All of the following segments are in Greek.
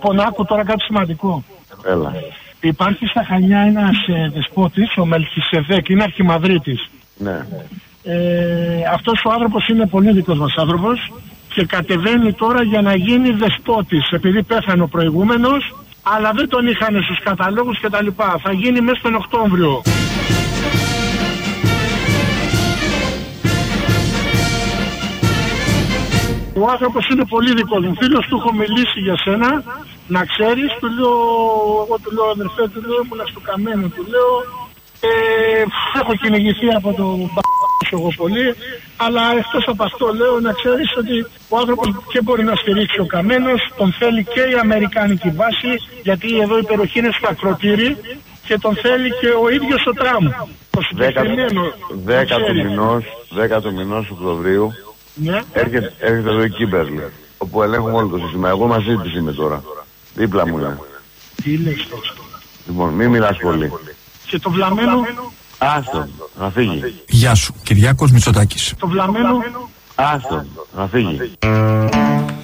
Λοιπόν, άκου τώρα κάτι σημαντικό. Έλα. Υπάρχει στα Χανιά ένας ε, δεσπότης, ο Μελχισεδέκ, είναι αρχιμαδρίτης. Ναι. Ε, αυτός ο άνθρωπος είναι πολύ δικός μας άνθρωπος και κατεβαίνει τώρα για να γίνει δεσπότης επειδή πέθανε ο προηγούμενος αλλά δεν τον είχαν στους καταλόγους και τα λοιπά. Θα γίνει μέσα στον Οκτώβριο. Ο άνθρωπος είναι πολύ δικός μου. Φίλος του έχω μιλήσει για σένα. Να ξέρεις, του λέω, εγώ του λέω αδερφέ, του λέω ήμουνα στο καμένο, του λέω ε, έχω κυνηγηθεί από το εγώ πολύ, αλλά εκτός από αυτό λέω να ξέρεις ότι ο άνθρωπος και μπορεί να στηρίξει ο Καμένος, τον θέλει και η Αμερικάνικη βάση, γιατί εδώ η περιοχή είναι στο ακροτήρι και τον θέλει και ο ίδιος ο Τραμπ. Το συγκεκριμένο. 10 του μηνός, 10 του μηνός Οκτωβρίου, Ναι. έρχεται, έρχεται εδώ η Κίμπερλι, όπου ελέγχουμε όλο το σύστημα. Εγώ μαζί της είμαι τώρα. Δίπλα μου είναι. Τι λες τώρα; Λοιπόν, μην μιλάς πολύ. Και το βλαμμένο, Άστον, να φύγει. Γεια σου, Κυριάκος Μητσοτάκης. το βλαμμένο, Άστον, να φύγει.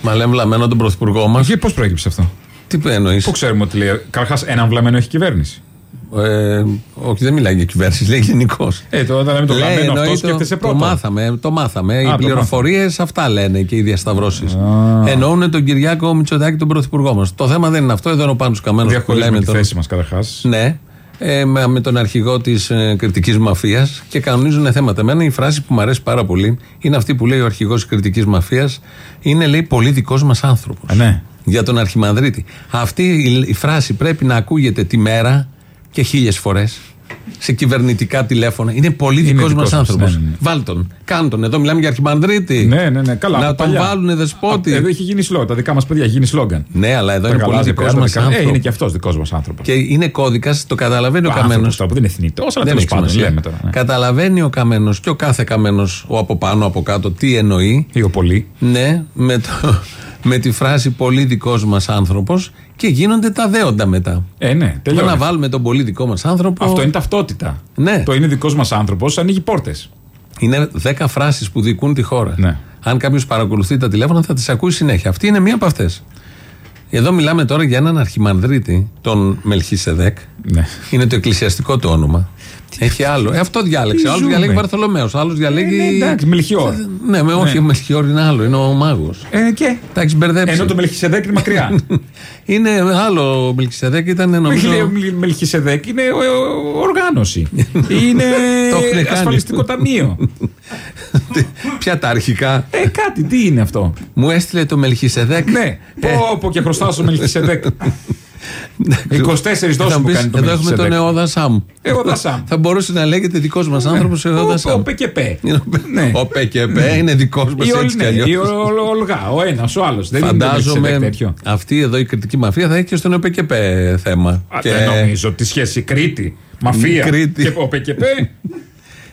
Μα λέμε βλαμμένο τον πρωθυπουργό μας. Και πώς προέκυψε αυτό; Τι εννοείς; Πού ξέρουμε ότι λέει. Καταρχά, έναν βλαμμένο έχει κυβέρνηση. Ε, όχι, δεν μιλάει για κυβέρνηση, λέει γενικώ. Ε, το, όταν λέμε το βλαμμένο αυτό, εννοεί σκέφτεσαι το, πρώτο. το μάθαμε. Το μάθαμε. Οι το πληροφορίες αυτά λένε και οι διασταυρώσεις. Εννοούν τον Κυριάκο Μητσοτάκη, τον πρωθυπουργό μας. Το θέμα δεν είναι αυτό. Εδώ είναι ο Πάνος Καμένος που Διαχωρίζουμε λέμε τη τον. θέση μας καταρχάς. Ναι. Ε, με, με τον αρχηγό της ε, κριτικής μαφίας και κανονίζουν θέματα. Εμένα η φράση που μου αρέσει πάρα πολύ είναι αυτή που λέει ο αρχηγός της κριτικής μαφίας. Είναι λέει πολύ δικός μας άνθρωπος. ναι. Για τον Αρχιμανδρίτη. Αυτή η, η φράση πρέπει να ακούγεται τη μέρα και χίλιες φορές σε κυβερνητικά τηλέφωνα. Είναι πολύ Είναι δικός δικός μας μας, άνθρωπος. ναι, ναι, ναι. Βάλ τον. Κάν τον. Εδώ μιλάμε για Αρχιμανδρίτη. Ναι, ναι, ναι. Καλά, Να από τον παλιά. βάλουν δεσπότη. Α, Εδώ έχει γίνει σλόγκαν. Τα δικά μας παιδιά έχει γίνει σλόγκαν. Ναι, αλλά εδώ Τα είναι πολύ γαλάζια δικός παιδιά, μας τα δικά- Ε, άνθρωπο. είναι και αυτός δικός μας άνθρωπος. Και είναι κώδικας, το καταλαβαίνει ο Καμένος. Αυτό που δεν είναι θνητός, αλλά Δεν τέλος έχει πάντων σημασία. λέμε τώρα. ναι. Καταλαβαίνει ο Καμένος και ο κάθε Καμένος, ο από πάνω, από κάτω, τι εννοεί. Ή ο πολύ. Ναι, με, το, με τη φράση πολύ δικός μας άνθρωπος και γίνονται τα δέοντα μετά. Ε, ναι, Πρέπει τελειώνεις. να βάλουμε τον πολύ δικό μας άνθρωπο. Αυτό είναι ταυτότητα. Ναι. Το είναι δικός μας άνθρωπος, ανοίγει πόρτες. Είναι 10 φράσεις που δικούν τη χώρα. Ναι. Αν κάποιος παρακολουθεί τα τηλέφωνα θα τις ακούει συνέχεια. Αυτή είναι μία από αυτές. Εδώ μιλάμε τώρα για έναν αρχιμανδρίτη, τον Μελχίσεδεκ. Ναι. Είναι το εκκλησιαστικό του όνομα. Έχει άλλο. Ε, αυτό διάλεξε. Τι Άλλος ζούμε. διαλέγει Βαρθολομαίο. Άλλος διαλέγει. Ε, ναι, εντάξει, Μελχιόρ. Ναι, με, όχι, Ναι. ο Μελχιόρ είναι άλλο. Είναι ο μάγος. Ε, και; Τα έχεις μπερδέψει. Ενώ το Μελχισεδέκ είναι μακριά. Είναι άλλο. Ο Μελχισεδέκ ήταν νομίζω. Όχι, Μελχισεδέκ είναι ο- ο- οργάνωση. Είναι Το έχουνε κάνει. ασφαλιστικό ταμείο. Ποια τα αρχικά; Ε, κάτι, τι είναι αυτό; Μου έστειλε το Μελχισεδέκ. Ναι, πω, πω και χρωστάω στο Μελχισεδέκ. 24 Θα δόσεις μου μου πεις, κάνει το Εδώ έχουμε τον Μελχισεδέκ. Εώδα Σαμ. Εώδα Σαμ. Θα μπορούσε να λέγεται δικό μα άνθρωπο Εώδα Ο- Σαμ. Ο ΠΚΠ. Είναι ο Πε- Ναι. Ο ΠΚΠ είναι δικό μα Ή ο- έτσι κι ναι, αλλιώς. ή ο ο Ολγά, ο ένα, ο άλλο. Δεν είναι Φαντάζομαι Μελχισεδέκ τέτοιο. αυτή εδώ η κριτική μαφία θα έχει και στον ΕΠΚΠ θέμα. Α, Δεν νομίζω τη σχέση Κρήτη, μαφία Κρήτη. και ο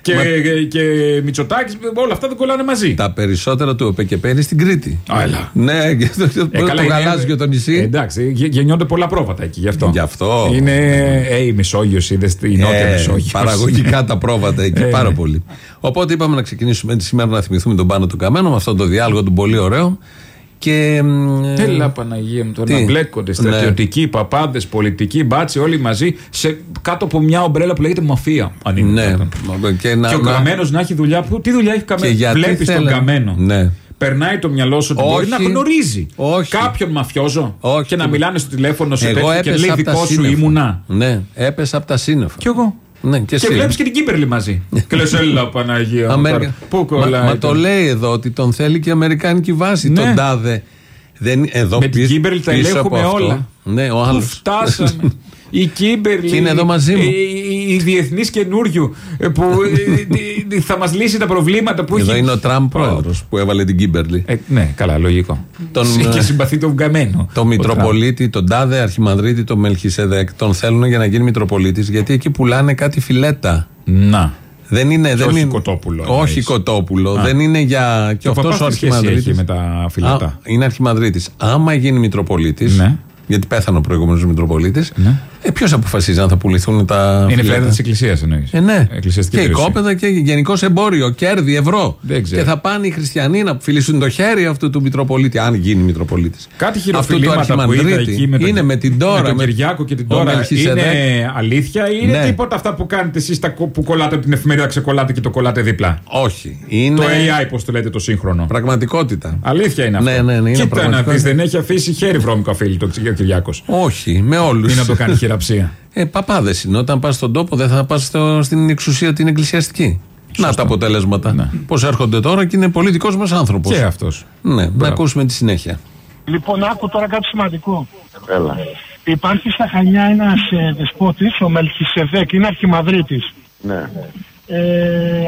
ΠΚΠ και, και Μητσοτάκης, όλα αυτά δεν κολλάνε μαζί. τα περισσότερα του ΕΠΚΠ είναι στην Κρήτη. Α, έλα. Ναι, και το, το, Ε, καλά, το είναι- γαλάζιο το νησί. Ε, εντάξει, γε- γεννιόνται πολλά πρόβατα εκεί γι' αυτό. Γι' αυτό. Είναι ε, η Μεσόγειος, είδες η Νότια Ε, Μεσόγειος. παραγωγικά τα πρόβατα εκεί Ε, πάρα ναι. πολύ. Οπότε είπαμε να ξεκινήσουμε σήμερα να θυμηθούμε τον Πάνο του Καμένο με αυτό το διάλογο του πολύ ωραίο. Και, μ, ε, Έλα Παναγία μου, το Τι; να μπλέκονται Ναι. στρατιωτικοί, παπάδες, πολιτικοί, μπάτσι, όλοι μαζί σε, κάτω από μια ομπρέλα που λέγεται μαφία. Αν είναι ναι, δυνατόν. και, να, Και ο να- Καμένος να έχει δουλειά. Που, τι δουλειά έχει ο Και Καμένο. γιατί Βλέπεις τον θέλανε- Καμένο. Ναι. Περνάει το μυαλό σου ότι μπορεί Όχι. να γνωρίζει Όχι. κάποιον μαφιόζο Όχι. και να μιλάνε στο τηλέφωνο σε Εγώ τέτοιο και έπεσα λέει από τα δικό σου σύννεφα. ήμουνα. Ναι, έπεσα από τα σύννεφα. Κι εγώ. Ναι, και Και εσύ. βλέπεις και την Κύπερλι μαζί. και λες, έλα Παναγία. μου, Αμέρικα. τώρα. Πού Μα, κολλάει. μα το τώρα. λέει εδώ ότι τον θέλει και η Αμερικάνικη βάση. Ναι. Τον τάδε. Δεν, εδώ Με την πίσω- Κίμπερλι τα πίσω ελέγχουμε από αυτό. όλα. Ναι, ο Πού άλλος. φτάσαμε. Η Κίμπερλι. Και είναι εδώ μαζί μου. Η, η, η διεθνής καινούριου ε, που ε, ε, θα μας λύσει τα προβλήματα που Εδώ έχει. είναι ο Τραμπ πρόεδρος που έβαλε την Κίμπερλι. Ε, ναι, καλά, λογικό. Τον, και ε, συμπαθεί τον Γκαμένο. Το Μητροπολίτη, τον Τάδε Αρχιμανδρίτη, τον Μελχισεδέκ, τον θέλουν για να γίνει Μητροπολίτης γιατί εκεί πουλάνε κάτι φιλέτα. Να. Δεν είναι. δεν όχι είναι, κοτόπουλο, Όχι εννοείς. κοτόπουλο. Α. Δεν είναι για. Και ο αυτός παπάς ο τι σχέση Αρχιμανδρίτης. έχει με τα φιλετά. είναι Αρχιμανδρίτης. Άμα γίνει Μητροπολίτης. Ναι. Γιατί πέθανε ο προηγούμενος Μητροπολίτης. Ναι. Ε, Ποιος αποφασίζει αν θα πουληθούν τα. Είναι φιλέτα; φλέτα της Εκκλησίας εννοείς. Ε, ναι. Εκκλησιαστική και περιουσία. οικόπεδα και γενικώ εμπόριο, κέρδη, ευρώ. Δεν ξέρω. Και θα πάνε οι χριστιανοί να φιλήσουν το χέρι αυτού του Μητροπολίτη, αν γίνει Μητροπολίτης. Κάτι χειροφιλήματα που είδα εκεί με τον, είναι με την Τώρα. με τον Κυριάκο και την ο Τώρα. Μελχισεδέκ. Είναι αλήθεια ή είναι Ναι. τίποτα αυτά που κάνετε εσείς που κολλάτε από την εφημερίδα, ξεκολλάτε και το κολλάτε δίπλα; Όχι. Είναι Το AI, πώς το λέτε, το σύγχρονο; πραγματικότητα. Αλήθεια είναι αυτό. Ναι, ναι, ναι, είναι Κοίτα να πραγματικότητα. δεις, δεν έχει αφήσει χέρι βρώμικο αφίλη το Κυριάκος. Όχι, με όλους. Ή να το κάνει χειραψία. Ε, παπάδες είναι. Όταν πας στον τόπο, δεν θα πας στην εξουσία την εκκλησιαστική. Να τα αποτελέσματα. Ναι. Πώς έρχονται τώρα και είναι πολύ δικός μας άνθρωπος. Και αυτός. Ναι, να ακούσουμε τη συνέχεια. Λοιπόν, άκου τώρα κάτι σημαντικό. Έλα. Υπάρχει στα Χανιά ένας ε, δεσπότης, ο Μελχισεδέκ, είναι αρχιμαδρίτης. Ναι. Ε,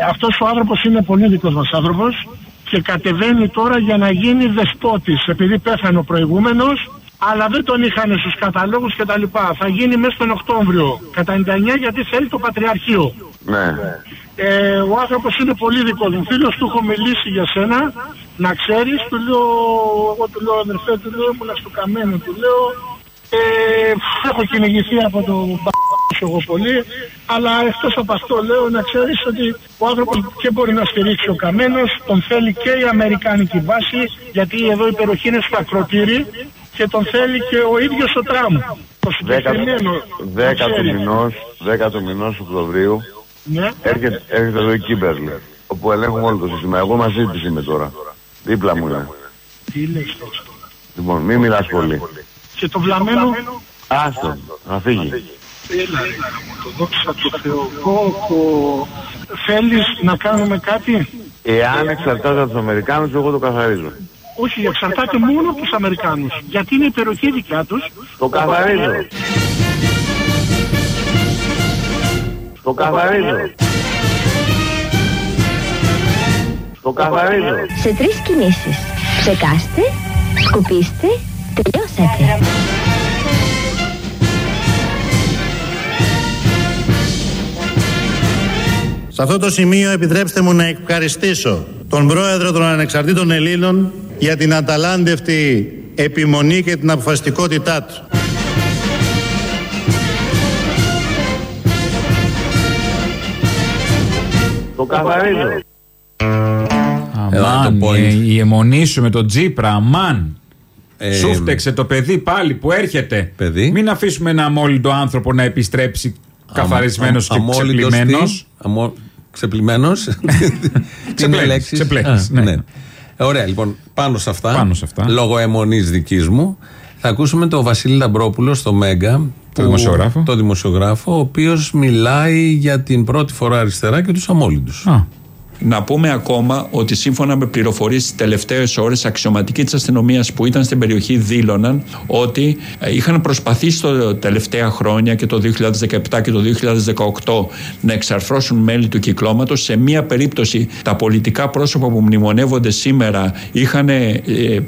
αυτός ο άνθρωπος είναι πολύ δικός μας άνθρωπος και κατεβαίνει τώρα για να γίνει δεσπότης επειδή πέθανε ο προηγούμενος αλλά δεν τον είχαν στους καταλόγους και τα λοιπά. Θα γίνει μέσα τον Οκτώβριο. Κατά 99 γιατί θέλει το Πατριαρχείο. Ναι. Ε, ο άνθρωπος είναι πολύ δικός μου. Φίλος, του έχω μιλήσει για σένα, να ξέρεις, του λέω, εγώ του λέω αδερφέ, του λέω ήμουνα στο καμένο, του λέω, ε, έχω κυνηγηθεί από το μπα***σο εγώ πολύ, αλλά εκτός από αυτό λέω να ξέρεις ότι ο άνθρωπος και μπορεί να στηρίξει ο καμένος, τον θέλει και η Αμερικάνικη βάση, γιατί εδώ η περιοχή είναι στο ακροτήρι και τον θέλει και ο ίδιος ο Τραμπ. Το συγκεκριμένο, να 10 του ξέρεις. μηνός, 10 του μηνός Οκτωβρίου Ναι. έρχεται, έρχεται εδώ η Κίμπερλ, όπου ελέγχουμε όλο το σύστημα. Εγώ μαζί της είμαι τώρα. Δίπλα μου είναι. Τι λες τώρα. Λοιπόν, μην μιλάς πολύ. Και το βλαμμένο; Άστο, να φύγει. Έλα, ρε, το δόξα τω Θεώ. Κόκο. Θέλεις να κάνουμε κάτι; Εάν εξαρτάται από τους Αμερικάνους, εγώ το καθαρίζω. Όχι, εξαρτάται μόνο από τους Αμερικάνους. Γιατί είναι η περιοχή δικιά τους. Το καθαρίζω. Το καθαρίζω. Το καθαρίζω. σε τρεις κινήσεις. Ψεκάστε, σκουπίστε, τελειώσατε. Σε αυτό το σημείο επιτρέψτε μου να ευχαριστήσω τον Πρόεδρο των Ανεξαρτήτων Ελλήνων για την αταλάντευτη επιμονή και την αποφασιστικότητά του. Το καθαρίζω. Εδώ Αμάν, το point. η, η αιμονή σου με τον Τζίπρα, αμάν. Ε, Σου φταίξε το παιδί πάλι που έρχεται. Παιδί. Μην αφήσουμε ένα αμόλυντο άνθρωπο να επιστρέψει καθαρισμένος και αμόλυντος ξεπλημένος. τι; Αμο... Ξεπλημένος. Τι είναι Ξεπλένεις, λέξεις; ξεπλένεις, Α, ναι. Ε, Ωραία, λοιπόν, πάνω σε αυτά. Πάνω σε αυτά. Λόγω αιμονής δικής μου, θα ακούσουμε τον Βασίλη Λαμπρόπουλο στο Μέγκα. που- δημοσιογράφο. Το δημοσιογράφο, ο οποίος μιλάει για την πρώτη φορά αριστερά και τους αμόλυντους. Α, Να πούμε ακόμα ότι σύμφωνα με πληροφορίες τις τελευταίες ώρες, αξιωματικοί της αστυνομίας που ήταν στην περιοχή δήλωναν ότι ε, είχαν προσπαθήσει τα τελευταία χρόνια και το 2017 και το 2018 να εξαρθρώσουν μέλη του κυκλώματος. Σε μία περίπτωση, τα πολιτικά πρόσωπα που μνημονεύονται σήμερα είχαν ε,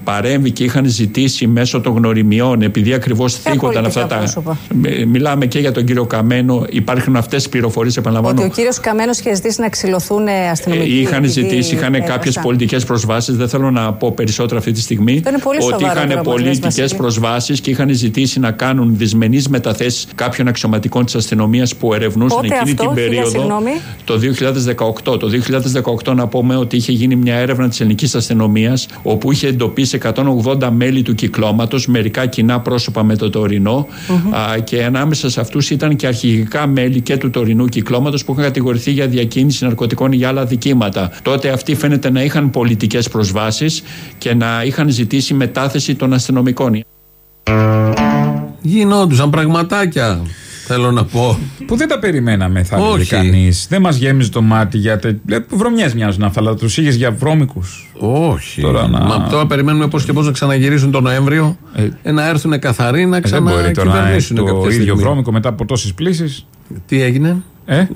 παρέμβει και είχαν ζητήσει μέσω των γνωριμιών, επειδή ακριβώς θίγονταν πολιτικά αυτά τα. πρόσωπα; Ε, Μιλάμε και για τον κύριο Καμένο. Υπάρχουν αυτές τις πληροφορίες, επαναλαμβάνω. Ότι ο κύριος Καμένος είχε ζητήσει να ξυλωθούν ε, αστυνομικοί. Είχαν επειδή ζητήσει, είχαν έδρασαν. κάποιες πολιτικές προσβάσεις. Δεν θέλω να πω περισσότερα αυτή τη στιγμή. Αυτό είναι πολύ ότι σοβαρό τώρα είχαν που λες, πολιτικές Βασίλη. προσβάσεις και είχαν ζητήσει να κάνουν δυσμενείς μεταθέσεις κάποιων αξιωματικών της αστυνομίας που ερευνούσαν Πότε εκείνη αυτό, την χίλια περίοδο. συγγνώμη; Το 2018. Το 2018 να πούμε ότι είχε γίνει μια έρευνα της ελληνικής αστυνομίας όπου είχε εντοπίσει 180 μέλη του κυκλώματος, μερικά κοινά πρόσωπα με το τωρινο α, και ανάμεσα σε αυτούς ήταν και αρχηγικά μέλη και του τωρινού κυκλώματος που είχαν κατηγορηθεί για διακίνηση ναρκωτικών ή για άλλα δικήματα. Τότε αυτοί φαίνεται να είχαν πολιτικές προσβάσεις και να είχαν ζητήσει μετάθεση των αστυνομικών. Γινόντουσαν πραγματάκια. Θέλω να πω. που δεν τα περιμέναμε, θα έλεγε Όχι. κανείς. Δεν μας γέμιζε το μάτι για. Τε... Βρωμιές μοιάζουν αυτά, αλλά τους είχες για βρώμικους. Όχι. Τώρα να- Μα τώρα περιμένουμε πώς και πώς να ξαναγυρίσουν τον Νοέμβριο. Ε, Ε, να έρθουν καθαροί να δεν μπορεί τώρα να έχει ξανακυβερνήσουν το κάποια ίδιο στιγμή. βρώμικο μετά από τόσες πλύσεις. Τι έγινε; Ε;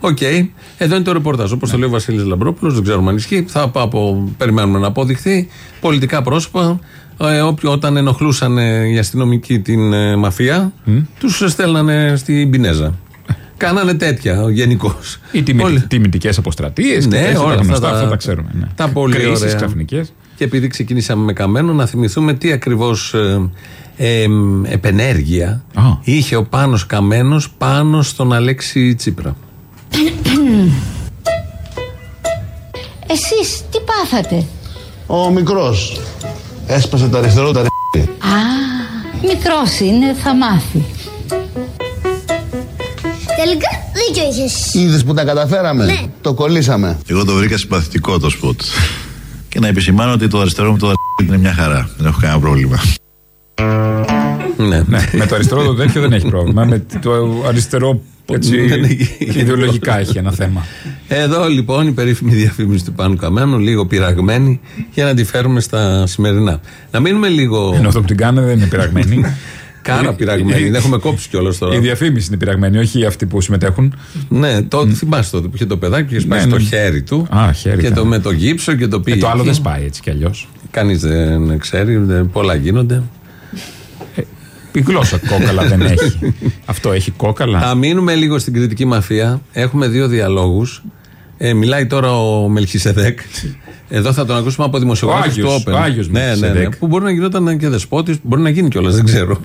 Οκ. Εδώ είναι το ρεπορτάζ. Όπως το λέει ο Βασίλης Λαμπρόπουλος, δεν ξέρουμε αν ισχύει. Θα πάω από, περιμένουμε να αποδειχθεί. Πολιτικά πρόσωπα, ε, όποιοι- όταν ενοχλούσαν ε, οι αστυνομικοί την ε, μαφία, τους στέλνανε στην Πινέζα. Κάνανε τέτοια γενικώς. Ή τιμητικές αποστρατείες. Ναι, και τέτοια, όλα τα αυτά γνωστά, τα- αυτά τα ξέρουμε. Ναι. τα πολύ Κρίσεις ωραία. ξαφνικές. Και επειδή ξεκινήσαμε με καμένο, να θυμηθούμε τι ακριβώς ε, ε, επενέργεια Α. είχε ο Πάνος Καμένος πάνω στον Αλέξη Τσίπρα. Εσείς τι πάθατε; Ο μικρός έσπασε το αριστερό τα Α, μικρός είναι, θα μάθει. Τελικά δίκιο είχες. Είδες που τα καταφέραμε; Ναι. Το κολλήσαμε. Εγώ το βρήκα συμπαθητικό το σποτ. Και να επισημάνω ότι το αριστερό μου το είναι μια χαρά. Δεν έχω κανένα πρόβλημα. Ναι. Ναι, με το αριστερό το τέτοιο δεν έχει πρόβλημα. Με το αριστερό έτσι, ιδεολογικά έχει ένα θέμα. Εδώ λοιπόν η περίφημη διαφήμιση του Πάνου Καμένου, λίγο πειραγμένη, για να τη φέρουμε στα σημερινά. Να μείνουμε λίγο. Ενώ αυτό που την κάνετε δεν είναι πειραγμένη. Κάρα πειραγμένη. Δεν έχουμε κόψει κιόλας τώρα. Η διαφήμιση είναι πειραγμένη, όχι αυτοί που συμμετέχουν. Ναι, τότε θυμάσαι τότε που είχε το παιδάκι και σπάσει Ναι, το ναι. χέρι του. Α, χέρι Και ήταν. το με το γύψο και το πήγε. Ε, το άλλο εκεί. δεν σπάει έτσι κι αλλιώς. Κανείς δεν ξέρει, δεν- πολλά γίνονται. Η γλώσσα κόκαλα δεν έχει. Αυτό έχει κόκαλα. Θα μείνουμε λίγο στην κριτική μαφία. Έχουμε δύο διαλόγους. Ε, μιλάει τώρα ο Μελχισεδέκ. Εδώ θα τον ακούσουμε από δημοσιογράφους Ο του Άγιος, Open. ο Άγιος ναι, ναι, ναι, Μελχισεδέκ. Που μπορεί να γινόταν και δεσπότης, μπορεί να γίνει κιόλας, δεν ξέρω.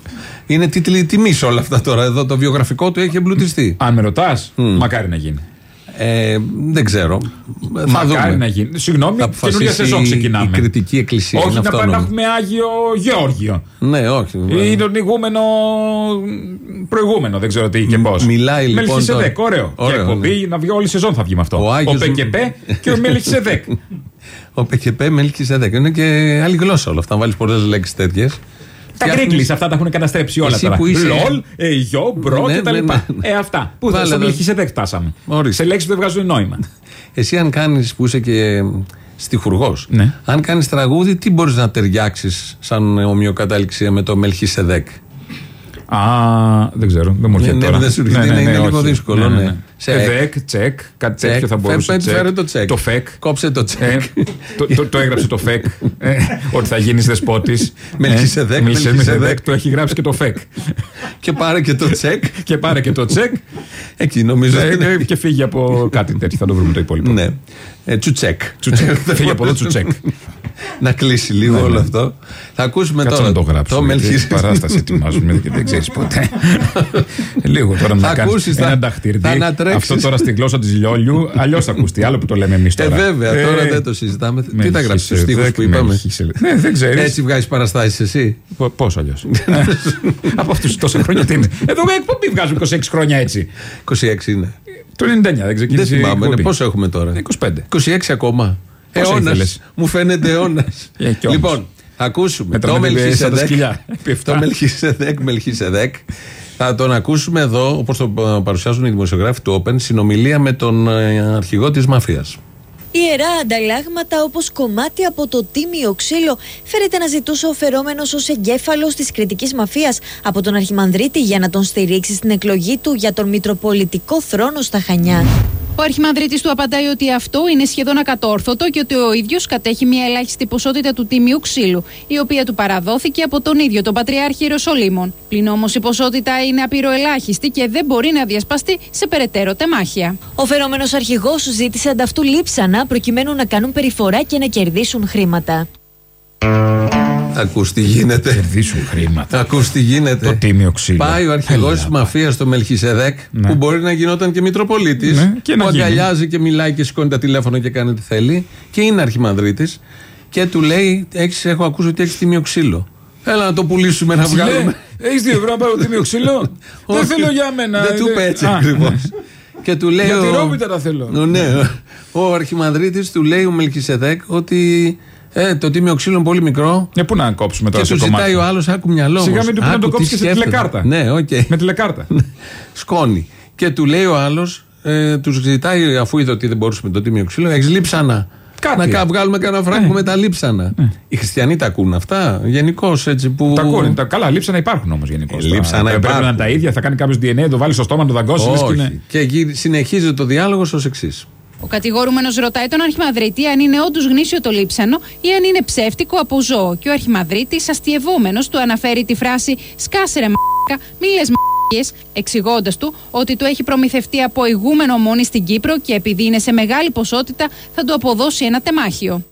Είναι τίτλοι τιμής όλα αυτά τώρα. Εδώ το βιογραφικό του έχει εμπλουτιστεί. Αν με ρωτάς, μακάρι να γίνει. Ε, δεν ξέρω. θα Μακάρι δούμε. να γίνει. Συγγνώμη, Θα καινούργια αποφασίσει σεζόν η ξεκινάμε. κριτική εκκλησία. Όχι είναι να, πά- να αυτόνομη. έχουμε Άγιο Γεώργιο. Ναι, όχι. Ή τον ηγούμενο προηγούμενο, δεν ξέρω τι και πώς. μιλάει, λοιπόν, Μελχισεδέκ, το- ωραίο. ωραίο, Και εκπομπή ναι. να βγει όλη η σεζόν θα βγει με αυτό. Ο Ο, Άγιος- ΟΠΕΚΕΠΕ και ο Μελχισεδέκ. ΟΠΕΚΕΠΕ Μελχισεδέκ. Είναι και άλλη γλώσσα όλα αυτά. Αν βάλεις πολλές λέξεις τέτοιες. Τα greeklish αυτά τα έχουν καταστρέψει όλα Εσύ τώρα. που είσαι- LOL, ε, yo, bro Ναι, και τα ναι, λοιπά. ναι, ναι. Ε, αυτά. Πού θα Βάλε στο εδώ. Μελχισεδέκ φτάσαμε. Ορίστε. Σε λέξεις που δεν βγάζουν νόημα. Εσύ, αν κάνεις που είσαι και στιχουργός, Ναι. αν κάνεις τραγούδι, τι μπορείς να ταιριάξεις σαν ομοιοκατάληξη με το Μελχισεδέκ; Α, δεν ξέρω, δεν μου Ναι, έρχεται ναι, τώρα. δεν σου έρχεται, είναι- είναι λίγο όχι. δύσκολο, ναι. Σε εκ. Εδεκ, τσεκ, κάτι τέτοιο θα Τσεκ. μπορούσε. Φε- τσεκ. Φέρε το τσεκ. Το φεκ. Κόψε το τσεκ. Ε, το, το, το έγραψε το φεκ. Ε, ότι θα γίνεις δεσπότης. Μελχισεδέκ, Μελχισεδέκ. Μελχισεδέκ. Το έχει γράψει και το φεκ. και πάρε και το τσεκ. και πάρε και το τσεκ. Εκεί νομίζω. ε, ότι είναι- και φύγει από κάτι τέτοιο. Θα το βρούμε το υπόλοιπο. Ναι. Ε, τσουτσέκ. Τσουτσέκ. Φύγει από εδώ τσουτσέκ. να κλείσει λίγο Ναι, όλο ναι. αυτό. Θα ακούσουμε Κάτσε τώρα να το γράψω. Το γιατί Μελχισεδέκ. παράσταση ετοιμάζουμε και δεν ξέρεις ποτέ. Λίγο τώρα να Θα κάνεις ακούσεις, θα- ένα θα νταχτυρδί. ανατρέξεις. Αυτό τώρα στη γλώσσα της Λιόλιου αλλιώς θα ακουστεί. Άλλο που το λέμε εμείς Ε, τώρα. βέβαια, τώρα Ε, δεν το συζητάμε. Τι τα γράψεις στου Μελχισεδέκ, στίχους που είπαμε; Μελχισεδέκ. Ναι, δεν ξέρεις. Έτσι βγάζεις παραστάσεις εσύ; Πώς αλλιώς; Από αυτούς τόσα χρόνια τι είναι. Εδώ με εκπομπή βγάζουν 26 χρόνια έτσι. 26 είναι. Το 99 δεν Δεν ξεκίνησε. η θυμάμαι. εκπομπή. ναι, Πόσο έχουμε τώρα; 25. 26 ακόμα. Πόσα Αιώνας. ήθελες; Μου φαίνεται αιώνας. Ε, κι όμως. λοιπόν, θα ακούσουμε Μέτραμε το σαν τα Μελχισεδέκ. σκυλιά. Επί εφτά. Το Μελχισεδέκ, Μελχισεδέκ. Θα τον ακούσουμε εδώ, όπως το ε, παρουσιάζουν οι δημοσιογράφοι του Open, συνομιλία με τον ε, αρχηγό της μαφίας. Ιερά ανταλλάγματα όπως κομμάτι από το τίμιο ξύλο φέρεται να ζητούσε ο φερόμενος ως εγκέφαλος της κριτικής μαφίας από τον Αρχιμανδρίτη για να τον στηρίξει στην εκλογή του για τον Μητροπολιτικό θρόνο στα Χανιά. Ο Αρχιμανδρίτης του απαντάει ότι αυτό είναι σχεδόν ακατόρθωτο και ότι ο ίδιος κατέχει μια ελάχιστη ποσότητα του τίμιου ξύλου, η οποία του παραδόθηκε από τον ίδιο τον Πατριάρχη Ιεροσολύμων. Πλην όμως η ποσότητα είναι απειροελάχιστη και δεν μπορεί να διασπαστεί σε περαιτέρω τεμάχια. Ο φερόμενος αρχηγός ζήτησε ανταυτού λείψανα προκειμένου να κάνουν περιφορά και να κερδίσουν χρήματα. Ακούς τι γίνεται. Κερδίσουν χρήματα. Ακούς τι γίνεται. Το τίμιο ξύλο. Πάει ο αρχηγός Έλα, της μαφίας στο Μελχισεδέκ, Ναι. που μπορεί να γινόταν και Μητροπολίτης. Ναι, και που να γίνει. αγκαλιάζει και μιλάει και σηκώνει τα τηλέφωνα και κάνει τι θέλει. Και είναι αρχιμανδρίτης. Και του λέει: έχεις, Έχω ακούσει ότι έχεις τίμιο ξύλο. Έλα να το πουλήσουμε να βγάλουμε. Έχεις δύο ευρώ να πάρω τίμιο ξύλο; Δεν Όχι. θέλω για μένα. Δεν του είπε έτσι Α, ακριβώς. Και του λέει. Για τη ο- ρόμπιτα τα θέλω. Ο, ναι, ο Αρχιμανδρίτης του λέει ο Μελχισεδέκ ότι ε, το τίμιο ξύλο είναι πολύ μικρό. Για πού να κόψουμε Και τώρα του σε κομμάτι. ζητάει ο άλλος, άκου μυαλό. Σιγά όμως. μην του πει να Άκου το τι κόψεις και σε σκέφτεται. τηλεκάρτα. Ναι, οκ. Με τηλεκάρτα. Σκόνη. Και του λέει ο άλλος, ε, τους ζητάει, αφού είδε ότι δεν μπορούσε με το τίμιο ξύλο, έχεις λείψανα. Κάτι. Να κα- βγάλουμε κανένα φράγκο με τα λείψανα. Οι χριστιανοί τα ακούν αυτά, γενικώς έτσι που. Τα ακούνε. Τα καλά, λείψανα υπάρχουν όμως γενικώς. Ε, λείψανα Πρέπει να υπάρχουν. είναι τα ίδια. Θα κάνει κάποιος DNA, το βάλει στο στόμα, το δαγκώσει. λες και είναι- Όχι. Και γύρι- συνεχίζει το διάλογο ως εξής. Ο κατηγορούμενος ρωτάει τον Αρχιμαδρίτη αν είναι όντως γνήσιο το λείψανο ή αν είναι ψεύτικο από ζώο. Και ο Αρχιμαδρίτη, αστειευόμενος, του αναφέρει τη φράση Σκάσε ρε μ***κα, μη λες εξηγώντας του ότι το έχει προμηθευτεί από ηγούμενο μόνη στην Κύπρο και επειδή είναι σε μεγάλη ποσότητα θα του αποδώσει ένα τεμάχιο.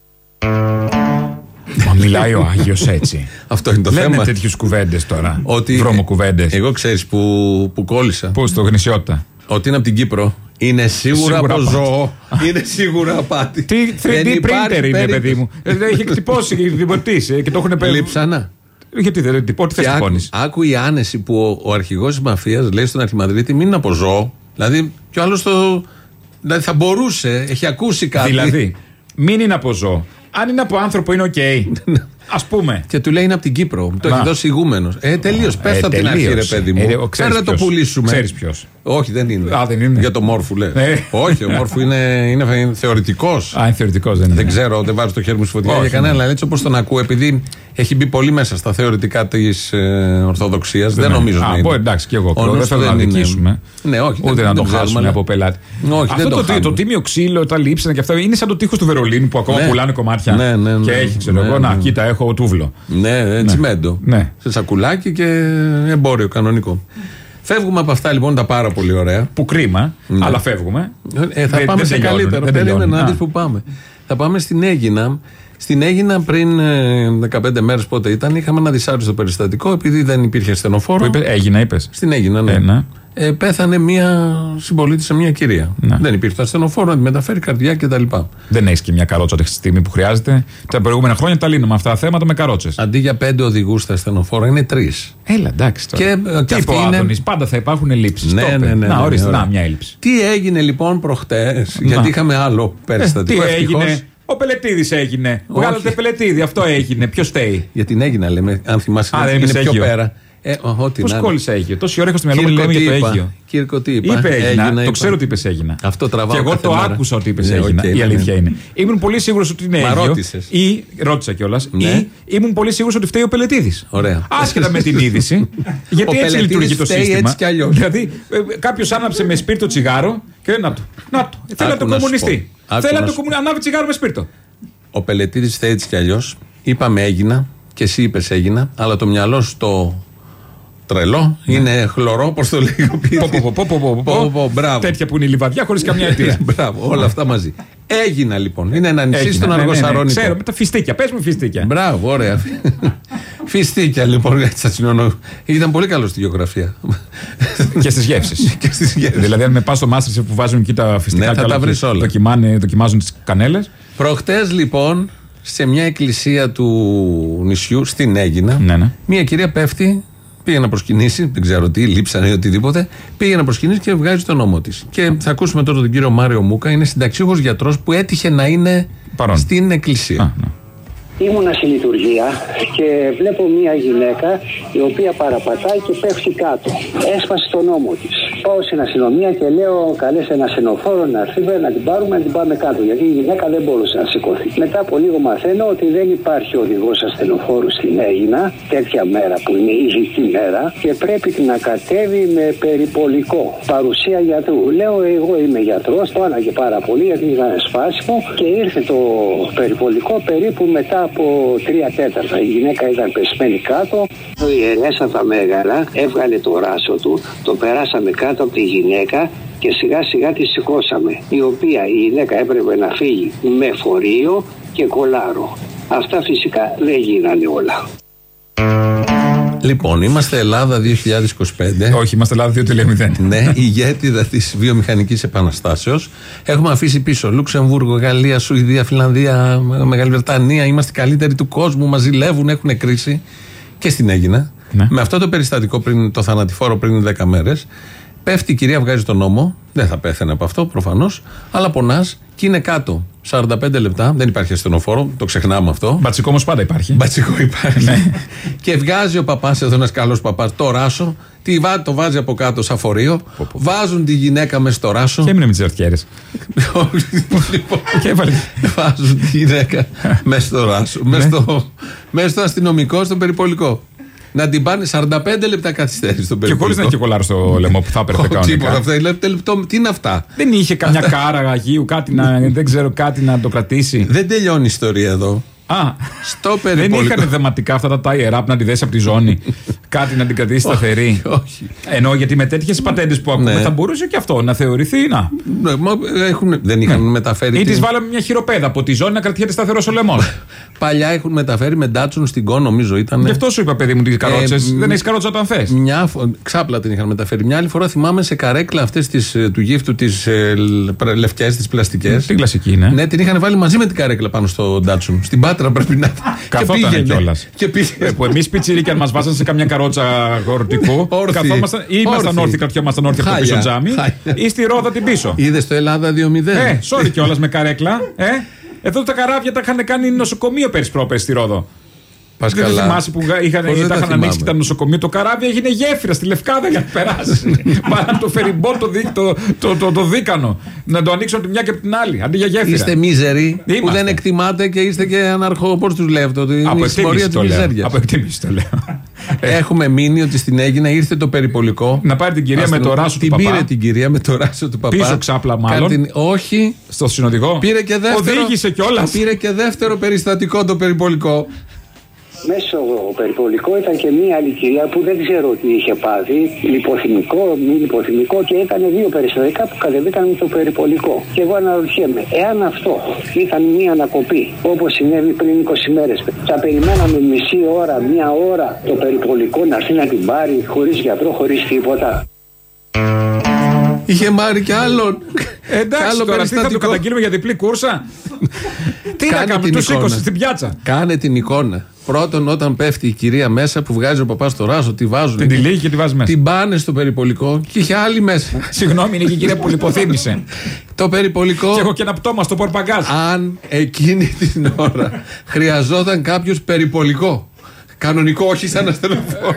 Μα μιλάει ο Άγιος έτσι. Αυτό είναι το Λένε θέμα. τέτοιους κουβέντες τώρα. Ότι Βρωμοκουβέντε. Εγώ ξέρεις που, που κόλλησα. Πού, στο γνησιότητα. Ότι είναι από την Κύπρο. Είναι σίγουρα, Σίγουρα από απάτη. ζώο. είναι σίγουρα απάτη. Τι 3D Δεν υπάρχει printer είναι, περίπτωση. παιδί μου. Ε, δεν Έχει εκτυπώσει και δημοτήσει και το έχουν πει. Λείψανα. Γιατί δεν τυπώ, τι θε Και άκου, τυπώνει. άκου η άνεση που ο, ο αρχηγός της μαφίας λέει στον Αρχιμανδρίτη μην είναι από ζώο. Δηλαδή, κι άλλος το. Δηλαδή θα μπορούσε, έχει ακούσει κάτι. Δηλαδή, μην είναι από ζώο. Αν είναι από άνθρωπο, είναι οκ. Α πούμε. Και του λέει είναι από την Κύπρο. Το Να. έχει δώσει ηγούμενος. Ε, τελείως. Πες Ε, από την αρχή, ρε τελείως. παιδί μου. Ε, ο- ξέρεις Φέρε να το ποιος. πουλήσουμε. Ξέρεις ποιος. Όχι, δεν είναι. Α, δεν είναι. Για το Μόρφου λες. Ε. Όχι, ο Μόρφου είναι, είναι θεωρητικός. Α, είναι θεωρητικός, δεν είναι. Δεν ξέρω, δεν βάζω το χέρι μου στη φωτιά Όχι, για κανένα, ναι. αλλά έτσι όπως τον ακούω, επειδή έχει μπει πολύ μέσα στα θεωρητικά της ε, Ορθοδοξίας, δεν Ναι. νομίζω Α, να είναι. μπορεί, εντάξει, και εγώ. Ο ξέρω, νους Δεν θέλω του να δεν είναι. αδικήσουμε. Ναι, όχι. Ούτε δεν- να δεν το ξέρουμε, χάσουμε αλλά- από πελάτη. Όχι, Αυτό δεν το το, το, χάνουμε. τίμιο ξύλο, τα λείψανα και αυτά είναι σαν το τείχος του Βερολίνου που ακόμα Ναι. πουλάνε κομμάτια. Ναι, ναι, ναι. Και έχει, ξέρω Ναι, εγώ, ναι. να κοίτα, έχω τούβλο. Ναι, ε, τσιμέντο. Ναι. Σε σακουλάκι και εμπόριο κανονικό. Φεύγουμε από αυτά λοιπόν τα πάρα πολύ ωραία. Που κρίμα, Ναι. αλλά φεύγουμε. Ε, θα Δεν- πάμε δεν σε τελειώνουν, καλύτερο. δεν Περίμενε τελειώνουν. να δει Α. που πάμε. Θα πάμε στην Έγινα. Στην Έγινα πριν ε, 15 μέρες πότε ήταν, είχαμε ένα δυσάρεστο περιστατικό επειδή δεν υπήρχε στενοφόρο. Που είπες, έγινε, είπες. Στην Έγινα, ναι. Ε, ναι. Ε, πέθανε μία συμπολίτη σε μία κυρία. Δεν υπήρχε το ασθενοφόρο να τη μεταφέρει καρδιά κτλ. Δεν έχεις και μια καρότσα τη στιγμή που χρειάζεται. Τα προηγούμενα χρόνια τα λύνουμε αυτά τα θέματα με καρότσες. Αντί για πέντε οδηγούς στα ασθενοφόρα είναι τρεις. Έλα, εντάξει τώρα. Και, ε, και Τι είπε αυτή ο είναι- Άδωνης, πάντα θα υπάρχουν ελλείψεις. Ναι, ναι, ναι, Να, ναι, ορίστε, ωραία. να, μια έλλειψη. Τι έγινε λοιπόν προχτές, γιατί είχαμε άλλο Ε, περιστατικό. τι ευτυχώς. έγινε; Ο Πελετήδης έγινε. Όχι. Βγάλατε Πελετήδη, αυτό έγινε. Ποιος φταίει; Για την Έγινα λέμε, αν θυμάσαι. Α, δεν είναι είπες πιο Αίγυο. πέρα. Ε, ο- ό,τι Πώς να είναι. κόλλησε Αίγυο. Τόση ώρα έχω στο μυαλό μου Κύρκο, λέμε για τι το είπα. Αίγυο. Κύρκο, τι είπα. Είπε Έγινα. Έγινα, Το είπα. ξέρω ότι είπες Έγινα. Αυτό τραβάω Και εγώ κάθε το μέρα. άκουσα ότι είπες Ναι, Έγινα. οκ, Η ναι, αλήθεια ναι. είναι. Ήμουν πολύ σίγουρος ότι είναι Μα Αίγυο. ρώτησες. Ή ρώτησα κιόλας. Ναι. Ή ήμουν πολύ σίγουρος ότι φταίει ο Πελετήδη. Ωραία. Άσχετα με την είδηση. γιατί Ο έτσι Πελετήδης λειτουργεί το φταίει σύστημα. έτσι κι αλλιώς. Δηλαδή, κάποιος άναψε με σπίρτο τσιγάρο και να το. Να το. Θέλει να Άκου το να σου κομμουνιστεί. πω. Άκου Θέλει να να το σου κομμουνιστεί. Ανάβει τσιγάρο με σπίρτο. Ο Πελετήδη θέλει έτσι κι αλλιώς. Είπαμε έγινα και εσύ είπες έγινα, αλλά το μυαλό σου το τρελό είναι χλωρό, πώ το λέει ο ποιητής. Πω, πω, πω, πω, πω, πω, Πω, πω, μπράβο. Τέτοια που είναι η λιβαδιά χωρίς καμιά αιτία. Μπράβο, όλα αυτά μαζί. Έγινα λοιπόν. Είναι ένα νησί Έγινα, στον ναι, ναι, ναι. Αργοσαρόνικο. Ξέρω, με τα φιστίκια. Πες μου φιστίκια. Μπράβο, ωραία. Φιστίκια λοιπόν, έτσι θα συνονώ. Ήταν πολύ καλό στη γεωγραφία. και στις γεύσεις. και στις γεύσεις. δηλαδή, αν με πας στο Masterchef που βάζουν εκεί τα φιστικά Ναι, θα και τα άλλα βρεις και όλα. δοκιμάνε- δοκιμάζουν τις κανέλες. Προχτές λοιπόν, σε μια εκκλησία του νησιού, στην Έγινα, Ναι, ναι. μια κυρία πέφτει, πήγε να προσκυνήσει, δεν ξέρω τι, λείψανε ή οτιδήποτε, πήγε να προσκυνήσει και βγάζει τον νόμο της. Και θα ακούσουμε τώρα τον κύριο Μάριο Μούκα, είναι συνταξίχο γιατρός που έτυχε να είναι Παρόν. στην εκκλησία. ναι. Ήμουνα στη λειτουργία και βλέπω μια γυναίκα η οποία παραπατάει και πέφτει κάτω. Έσπασε τον νόμο της. Πάω στην αστυνομία και λέω: Καλέσε ένα στενοφόρο να έρθει να την πάρουμε να την πάμε κάτω. Γιατί η γυναίκα δεν μπορούσε να σηκωθεί. Μετά από λίγο μαθαίνω ότι δεν υπάρχει οδηγός ασθενοφόρου στην Έγινα τέτοια μέρα που είναι ειδική μέρα και πρέπει να κατέβει με περιπολικό. Παρουσία γιατρού. Λέω: Εγώ είμαι γιατρός, το άναγε πάρα πολύ γιατί ήταν σπάσιμο και ήρθε το περιπολικό περίπου μετά από τρία τέταρτα. Η γυναίκα ήταν πεσμένη κάτω. Ο ιερέας από τα μέγαρα έβγαλε το ράσο του, το περάσαμε κάτω από τη γυναίκα και σιγά σιγά τη σηκώσαμε. Η οποία η γυναίκα έπρεπε να φύγει με φορείο και κολάρο. Αυτά φυσικά δεν γίνανε όλα. Λοιπόν, είμαστε Ελλάδα 2025. Όχι, είμαστε Ελλάδα 2.0. ναι, ηγέτιδα της βιομηχανικής επαναστάσεως. Έχουμε αφήσει πίσω Λουξεμβούργο, Γαλλία, Σουηδία, Φιλανδία, Μεγάλη Βρετανία. Είμαστε καλύτεροι του κόσμου, μας ζηλεύουν, έχουν κρίση. Και στην Έγινα. Με αυτό το περιστατικό, πριν, το θανατηφόρο πριν 10 μέρες, πέφτει η κυρία, βγάζει τον νόμο. Δεν θα πέθανε από αυτό προφανώς, αλλά πονάς και είναι κάτω. 45 λεπτά, δεν υπάρχει ασθενοφόρο, το ξεχνάμε αυτό. Μπατσικό όμως πάντα υπάρχει. Μπατσικό υπάρχει. και βγάζει ο παπάς, εδώ ένας καλός παπάς, το ράσο, τη βά- το βάζει από κάτω σαν φορείο, βάζουν τη γυναίκα μέσα στο ράσο. Και έμεινε με τις αρτιέρες. λοιπόν, και έβαλε. βάζουν τη γυναίκα μέσα στο ράσο, Ναι. μέσα στο, μέσα στο αστυνομικό, στο περιπολικό. Να την πάνε 45 λεπτά καθυστέρηση στον Και περιπολικό. χωρίς να έχει κολάρο στο λαιμό που θα έπρεπε Ω, Τίποτα κανονικά. αυτά. λεπτό- λεπτό- Τι είναι αυτά; Δεν είχε καμιά κάρα αγίου, κάτι να, δεν ξέρω, κάτι να το κρατήσει. Δεν τελειώνει η ιστορία εδώ. Α, στο δεν περιπολικό. είχαν δεματικά αυτά τα tire up να τη δέσει από τη ζώνη. Κάτι να την κρατήσει σταθερή. όχι. Ενώ γιατί με τέτοιες πατέντες που ακούμε Ναι. θα μπορούσε και αυτό να θεωρηθεί. Να. Ναι, μα έχουν, δεν είχαν μεταφέρει. Ή την- της βάλαμε μια χειροπέδα από τη ζώνη να κρατιέται σταθερό ο λαιμό. Παλιά έχουν μεταφέρει με ντάτσον στην Κό, νομίζω ήταν. Γι' αυτό σου είπα, παιδί μου, τις καρότσες. Ε, δεν μ- έχεις καρότσα όταν θες. Μια, φο- ξάπλα την είχαν μεταφέρει. Μια άλλη φορά θυμάμαι σε καρέκλα αυτές του γύφτου τις ε, λευκές, τις πλαστικές. Την κλασική είναι. Ναι, την είχαν βάλει μαζί με την καρέκλα πάνω στο ντάτσον. Στην πάτρα πρέπει να. Καθόταν κιόλας. Και πήγε. Που εμείς πιτσιρίκια μας βάζαν σε καμιά καρότσα χορτικού. Όρθιοι. Καθόμασταν, ή ήμασταν Όρθιοι. όρθιοι, κρατιόμασταν όρθιοι από το Χάλια. πίσω τζάμι, Χάλια. ή στη ρόδα την πίσω. Είδες το Ελλάδα 2-0. Ε, sorry κιόλας με καρέκλα. Ε. Εδώ τα καράβια τα είχαν κάνει νοσοκομείο πέρσι πρόπερ στη Ρόδο. Πας δεν το καλά. θυμάσαι που γα- είχαν, Πώς δεν τα τα είχαν ανοίξει και θυμάμαι. τα νοσοκομείο. Το καράβι έγινε γέφυρα στη Λευκάδα για να περάσει. Βάλαν το φεριμπό το, δί- το, το, το, το δίκανο. Να το ανοίξουν από τη μια και από την άλλη. Αντί για γέφυρα. Είστε μίζεροι που Είμαστε. δεν εκτιμάτε και είστε και αναρχό. Πώς τους λέω αυτό, την Από ιστορία εκτίμηση της το λέω. μιζέριας. Από εκτίμηση το λέω. Έχουμε μείνει ότι στην Έγινα ήρθε το περιπολικό. Να πάρει την κυρία με το ράσο του Την παπά. πήρε την κυρία με το ράσο του παπά. Πίσω ξάπλα μάλλον. Κάνει την- Όχι. Στο συνοδηγό. Πήρε και δεύτερο. Οδήγησε κιόλας. Πήρε και δεύτερο περιστατικό το περιπολικό. Μέσα στο περιπολικό ήταν και μία άλλη κυρία που δεν ξέρω τι είχε πάθει, λιποθυμικό, μη λιποθυμικό και έκανε δύο περιστατικά που κατεβήκαν με το περιπολικό. Και εγώ αναρωτιέμαι, εάν αυτό ήταν μία ανακοπή, όπως συνέβη πριν 20 μέρες, θα περιμέναμε μισή ώρα, μία ώρα το περιπολικό να έρθει να την πάρει χωρίς γιατρό, χωρίς τίποτα; Είχε μάρει κι άλλον. Εντάξει, Κι άλλο τώρα τι θα το περιστατικό. καταγγείλουμε για διπλή κούρσα; τι να Κάνε κάνουμε, την τους εικόνα. 20 στην πιάτσα. Κάνε την εικόνα. Πρώτον, όταν πέφτει η κυρία μέσα που βγάζει ο παπάς στο ράσο, τη βάζουν. Την τυλίγει και τη βάζει μέσα. Την πάνε στο περιπολικό και είχε άλλη μέσα. Συγγνώμη, είναι και η κυρία που λιποθύμησε. Το περιπολικό. Και έχω και ένα πτώμα στο πορπαγκάζ. Αν εκείνη την ώρα χρειαζόταν κάποιος περιπολικό. Κανονικό, όχι σαν ασθενοφόρο.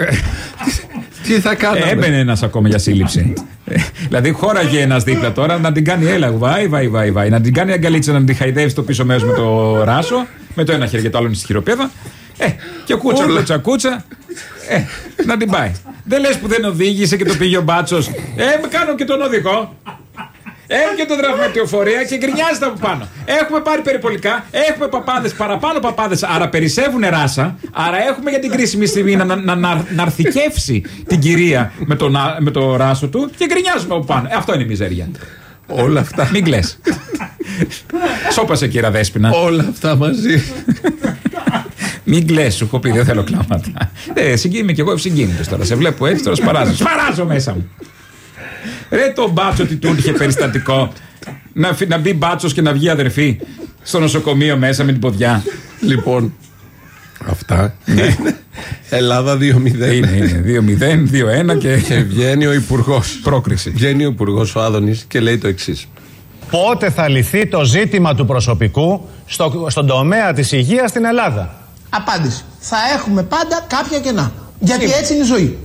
Τι θα κάναμε; Ε, Έμπαινε ένας ακόμα για σύλληψη. Ε, δηλαδή, χώραγε ένας δίπλα τώρα να την κάνει έλα, βάι, βάι, βάι, βάι. Να την κάνει αγκαλίτσα να την χαϊδεύει στο πίσω μέρος με το ράσο. Με το ένα χέρι και το άλλο είναι στη χειροπέδα. Ε, και κούτσα, Όλα. κούτσα, κούτσα. Ε, να την πάει. Δεν λες που δεν οδήγησε και το πήγε ο μπάτσος. Ε, με κάνω και τον οδηγό. Έχουμε και τον δραματιοφορία και γκρινιάζεται από πάνω. Έχουμε πάρει περιπολικά, έχουμε παπάδες, παραπάνω παπάδες, άρα περισσεύουν ράσα. Άρα έχουμε για την κρίσιμη στιγμή να, να, να, να ναρθικεύσει την κυρία με το, να- με το ράσο του και γκρινιάζουμε από πάνω. Ε, αυτό είναι η μιζέρια. Όλα αυτά. Μην κλε. Σώπασε κύρα Δέσποινα. Όλα αυτά μαζί. Μην κλε, σου έχω πει, δεν θέλω κλάματα. Ε, συγκίνημαι κι εγώ συγκίνητο τώρα. Σε βλέπω έτσι, τώρα σπαράζω. Σπαράζω μέσα μου. Ρε το μπάτσο τι του είχε περιστατικό. Να, φυ- να μπει μπάτσος και να βγει αδερφή στο νοσοκομείο μέσα με την ποδιά. Λοιπόν, αυτά. Ελλάδα 2-0. Είναι, είναι. 2-0, 2-1 και. Και βγαίνει ο Υπουργός. Πρόκριση. Βγαίνει ο Υπουργός ο Άδωνης και λέει το εξής. Πότε θα λυθεί το ζήτημα του προσωπικού στο, στον τομέα της υγείας στην Ελλάδα; Απάντηση. Θα έχουμε πάντα κάποια κενά. Γιατί έτσι είναι η ζωή.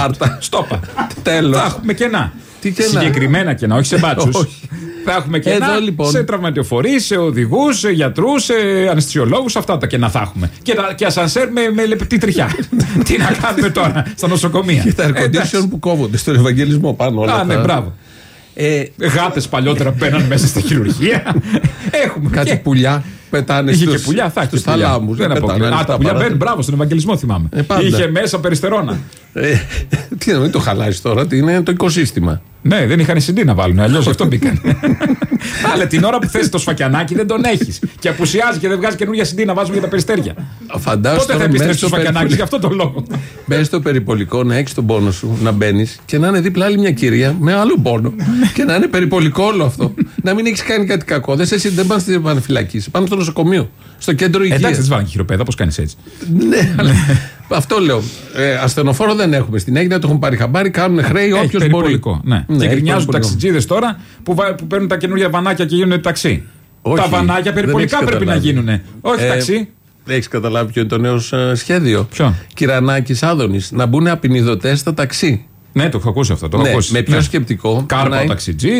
Πάρτα. Στόπα. Τέλος. Θα έχουμε κενά. Τι κενά; Συγκεκριμένα κενά, όχι σε μπάτσους. Όχι. Θα έχουμε κενά Εδώ, λοιπόν. σε τραυματιοφορείς, σε οδηγούς, σε γιατρούς, σε αναισθησιολόγους. Αυτά τα κενά θα έχουμε. Και, τα, και ασανσέρ με, με λεπτή τριχιά. Τι να κάνουμε τώρα στα νοσοκομεία; Και τα air Εντάξει. condition που κόβονται στον Ευαγγελισμό πάνω όλα. Α, ναι, αυτά. μπράβο. Ε, Γάτες παλιότερα μπαίναν μέσα στη χειρουργία. Έχουμε κάτι και- πουλιά πετάνε Είχε στους, και πουλιά, θα έχει στους θαλάμους. Δεν πετάνε αποκλείω. Α, ανοιχτά τα πουλιά παράθυρα. μπαίνουν, μπράβο, στον Ευαγγελισμό θυμάμαι. Ε, πάντα. Είχε μέσα περιστερώνα. Ε, τι να μην το χαλάσεις τώρα, τι είναι το οικοσύστημα. Ναι, δεν είχαν CD να βάλουν, αλλιώς γι' αυτό μπήκαν. Αλλά την ώρα που θες το σφακιανάκι δεν τον έχεις. Και απουσιάζει και δεν βγάζει καινούργια CD να βάζουμε για τα περιστέρια. Φαντάζομαι Πότε θα επιστρέψει το σφακιανάκι γι' αυτό τον λόγο. Μπε στο περιπολικό να έχεις τον πόνο σου, να μπαίνεις και να είναι δίπλα άλλη μια κυρία με άλλο πόνο. και να είναι περιπολικό όλο αυτό. να μην έχεις κάνει κάτι κακό. Δεν, σε, δεν πάνε στην πανεφυλακή, πάνε στο νοσοκομείο. Στο κέντρο υγεία. Εντάξει, δεν τη βάλανε και χειροπέδα, πώς κάνεις έτσι. ναι, αλλά αυτό λέω. Ε, ασθενοφόρο δεν έχουμε στην Έγινα, το έχουν πάρει χαμπάρι, κάνουν χρέη Έχει όποιος μπορεί. περιπολικό. Ναι. και έχει γκρινιάζουν περιπολικό. ταξιτζίδες τώρα που, βα- που παίρνουν τα καινούργια βανάκια και γίνουν ταξί. Όχι, τα βανάκια δεν περιπολικά έχεις πρέπει να καταλάβει. γίνουν. Όχι Ε, ταξί. Έχεις καταλάβει ποιο είναι το νέο ε, σχέδιο. Ποιο; Κυρανάκης Άδωνης. Να μπουν απεινιδωτές στα ταξί. Ναι, το έχω ακούσει αυτό. Το έχω Ναι, ακούσει. με πιο Ναι. σκεπτικό. Κάρπα, να- ο ταξιτζή,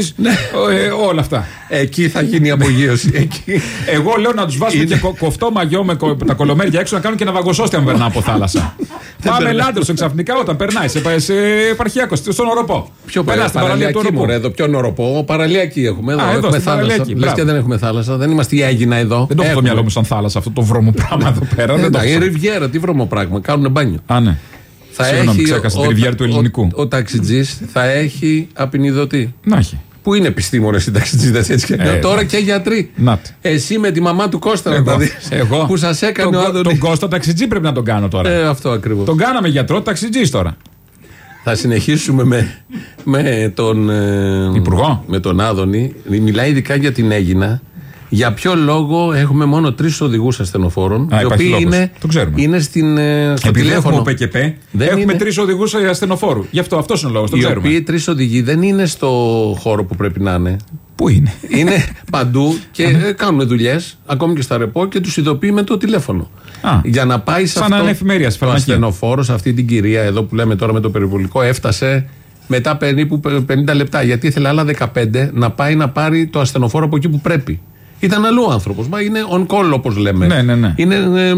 όλα αυτά. Εκεί θα γίνει η απογείωση. Εκεί. Εγώ λέω να τους βάζουμε και κο- κοφτό μαγιό με κο- τα κολομέρια έξω να κάνουν και ένα βαγκοσώστη αν περνά από θάλασσα. Πάμε περνάει. λάντρωσο ξαφνικά όταν περνάει σε, σε επαρχιακό, στον οροπό. Ποιο Περνά στην παραλία του παραλιακή οροπού. μωρέ, εδώ πιο νοροπό. Παραλιακή έχουμε. Εδώ Α, εδώ, έχουμε στην θάλασσα. παραλιακή, Λες μπράβο. και δεν έχουμε θάλασσα. Δεν είμαστε η Έγινα εδώ. Δεν το έχω στο Έχουμε. μυαλό μου σαν θάλασσα αυτό το βρώμο πράγμα εδώ πέρα. δεν το Ε, έχω Η σαν- Ριβιέρα, τι βρωμό πράγμα. Κάνουν μπάνιο. Α, ναι. Θα Συγγνώμη, έχει ξέχασα ο- τη Ριβιέρα του ο- ελληνικού. Ο, ο ταξιτζής θα έχει απεινιδωτή. Να έχει. Που είναι επιστήμονε οι ταξιτζίδε έτσι και Ε, Τώρα να. και γιατροί. Να τη. Εσύ με τη μαμά του Κώστα να τα Εγώ, δεις. εγώ. Που σας έκανε τον, ο Κω- Άδωνη. τον Κώστα ταξιτζή πρέπει να τον κάνω τώρα. Ε, αυτό ακριβώς. Τον κάναμε γιατρό ταξιτζής τώρα. Θα συνεχίσουμε με, με τον. ε, Υπουργό. Με τον Άδωνη. Μιλάει ειδικά για την Έγινα. Για ποιο λόγο έχουμε μόνο τρεις οδηγούς ασθενοφόρων, Α, οι υπάρχει οποίοι λόγος. είναι, Το ξέρουμε. είναι στην, ε, στο Επειδή τηλέφωνο. έχουμε ΠΚΠ, Δεν έχουμε είναι. τρεις οδηγούς ασθενοφόρου. Γι' αυτό αυτός είναι ο λόγος. Το οι ξέρουμε. οποίοι τρεις οδηγοί δεν είναι στο χώρο που πρέπει να είναι. Πού είναι; Είναι παντού και ε, κάνουν δουλειές, ακόμη και στα ρεπό και τους ειδοποιεί με το τηλέφωνο. Α. Για να πάει σε Σαν αυτό. να είναι εφημερία, στη το φαρμακεία. ασθενοφόρος, σε αυτή την κυρία εδώ που λέμε τώρα με το περιβολικό, έφτασε μετά περίπου 50 λεπτά. Γιατί ήθελε άλλα 15 να πάει να πάρει το ασθενοφόρο από εκεί που πρέπει. Ήταν αλλού άνθρωπος. Μα είναι on call όπως λέμε. Ναι, ναι, ναι. Είναι ε,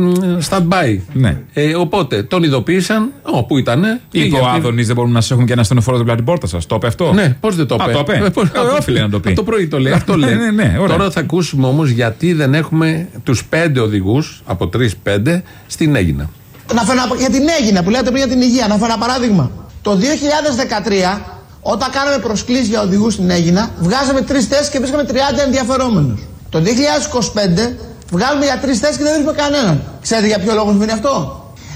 stand-by. Ναι. Ε, οπότε τον ειδοποίησαν, όπου ήταν. Είπε ο Άδωνη, δεν μπορούμε να σα έχουν και ένα ασθενοφόρο δίπλα την πόρτα σας. Το είπε αυτό; Ναι, πώς δεν το Α, είπε. το είπε. Ε, πώς- Ε, Όφιλε να το πει. Από το πρωί το λέει. Αυτό Ναι, λέει. ναι, ναι, ωραία. Τώρα θα ακούσουμε όμως γιατί δεν έχουμε τους πέντε οδηγούς, από τρει-πέντε, στην Έγινα. Να φέρω ένα- για την Έγινα που λέτε πριν για την υγεία, να φέρω ένα παράδειγμα. Το 2013, όταν κάναμε προσκλήσεις για οδηγούς στην Έγινα, βγάζαμε τρεις θέσεις και βρίσκαμε 30 ενδιαφερόμενους. Το 2025 βγάλουμε για τρεις θέσεις και δεν βρίσκουμε κανέναν. Ξέρετε για ποιο λόγο συμβαίνει αυτό;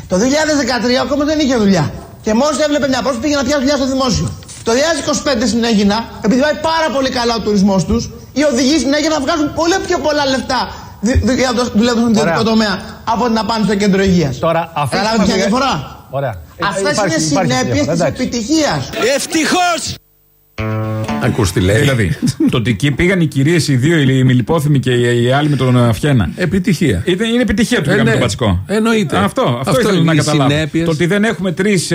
Το 2013 ο κόσμο δεν είχε δουλειά. Και μόλις έβλεπε μια πρόσφυγη πήγε να πιάσει δουλειά στο δημόσιο. Το 2025 στην Έγινα, επειδή πάει πάρα πολύ καλά ο τουρισμός τους, οι οδηγοί στην Έγινα βγάζουν πολύ πιο πολλά λεφτά δι- δι- για το δουλεύουν στον ιδιωτικό τομέα από ότι να πάνε στο κέντρο υγείας. Τώρα, αφήστε Καταλάβετε μας ποια λίγα- διαφορά; Ωραία. Ε, Αυτές υπάρχει- είναι υπάρχει συνέπειες διαφορά, τη εντάξει. επιτυχίας. Ευτυχώς! Ακούς τι λέει. Δηλαδή, το ότι εκεί πήγαν οι κυρίες οι δύο, οι μιλιπόθυμοι και οι οι άλλοι με τον Αφιένα. Επιτυχία. Ήταν, είναι επιτυχία του Ε, πήγαμε ναι. τον Πατσικό. Εννοείται. Αυτό, αυτό, Αυτό ήθελα είναι να οι καταλάβω. συνέπειες. Το ότι δεν έχουμε τρεις,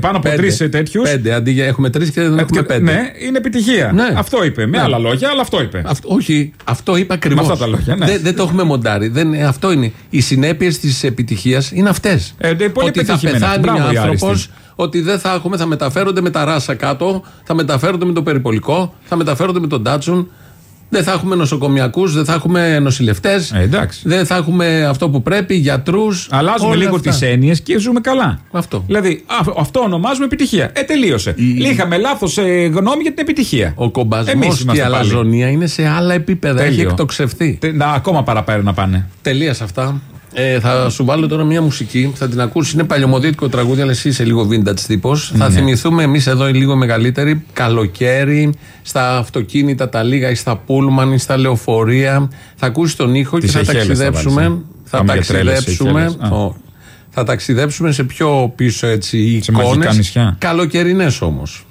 πάνω από τρεις τέτοιους. Πέντε. Αντί για έχουμε τρεις και δεν έχουμε πέντε. Ναι, είναι επιτυχία. Ναι. Αυτό είπε. Με Ναι. άλλα λόγια, αλλά αυτό είπε. Αυτό, όχι, αυτό είπα ακριβώς. Με αυτά τα λόγια, ναι. δεν, δεν το έχουμε μοντάρει. Δεν, αυτό είναι. Οι συνέπειες της επιτυχίας είναι αυτές. Ε, ναι, πολύ ότι θα πετυχημένα. πεθάνει Μπράβο, οι άνθρωπος, άριστοι. Ότι δεν θα έχουμε, θα μεταφέρονται με τα ράσα κάτω, θα μεταφέρονται με το περιπολικό, θα μεταφέρονται με τον τάτσουν. Δεν θα έχουμε νοσοκομιακούς, δεν θα έχουμε νοσηλευτές. Ε, εντάξει. δεν θα έχουμε αυτό που πρέπει, γιατρούς. Αλλάζουμε λίγο τις έννοιες και ζούμε καλά. Αυτό. Δηλαδή, α, αυτό ονομάζουμε επιτυχία. Ε, τελείωσε. Είχαμε λάθος ε, γνώμη για την επιτυχία. Ο κομπασμός Εμείς και η είμαστε πάλι. αλαζονία είναι σε άλλα επίπεδα. Έχει Τέλειο. εκτοξευθεί. Τε- να, ακόμα παραπέρα να πάνε. Τελεία σε αυτά. Ε, θα σου βάλω τώρα μια μουσική, θα την ακούσεις. Είναι παλιωμοδίτικο τραγούδι, αλλά εσύ είσαι λίγο vintage τύπος. Θα Ναι. θυμηθούμε εμείς εδώ οι λίγο μεγαλύτεροι, καλοκαίρι, στα αυτοκίνητα τα λίγα ή στα πούλμαν ή στα λεωφορεία. Θα ακούσεις τον ήχο Τις και θα Αιχέλες θα ταξιδέψουμε. βάλεις, ε. θα Πάμε για τρέλες ταξιδέψουμε. Αιχέλες. Α. Ω, θα ταξιδέψουμε σε πιο πίσω έτσι Σε μαγικά εικόνες. νησιά. Καλοκαιρινές όμως.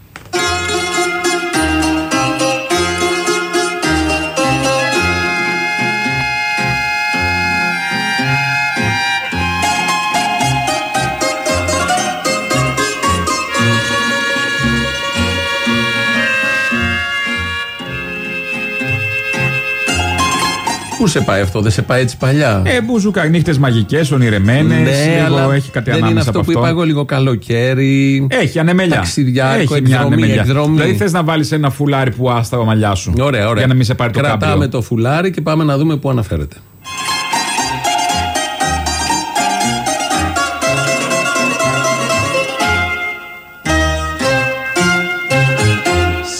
Πού σε πάει αυτό, δεν σε πάει έτσι παλιά; Ε, μπουζούκα, νύχτες μαγικές, ονειρεμένες. Ναι, αλλά έχει κάτι δεν είναι ανάμεσα αυτό από που είπα εγώ λίγο καλοκαίρι. Έχει ανεμελιά. Ταξιδιάρικο, Έχει μια εκδρομή, ανεμελιά. εκδρομή. Δηλαδή θες να βάλεις ένα φουλάρι που άστα τα μαλλιά σου. Ωραία, ωραία. Για να μην σε πάρει το Κρατάμε κάμπριο. το φουλάρι και πάμε να δούμε πού αναφέρεται.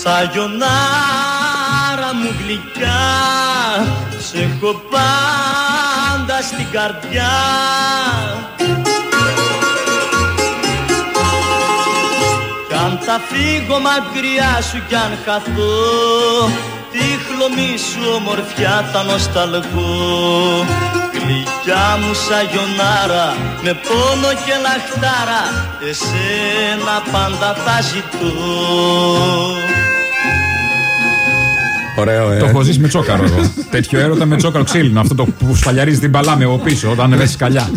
Σαγιονάρα έχω πάντα στην καρδιά. Κι αν θα φύγω μακριά σου κι αν χαθώ Τη χλωμή σου ομορφιά θα νοσταλγώ. Γλυκιά μου σαγιονάρα Με πόνο και λαχτάρα Εσένα πάντα θα ζητώ Ωραίο, ε. Το έχω ζήσει με τσόκαρο εγώ. Τέτοιο έρωτα με τσόκαρο ξύλινο. Αυτό το που σφαλιαρίζει την παλάμη από πίσω όταν ανεβαίνει σκαλιά.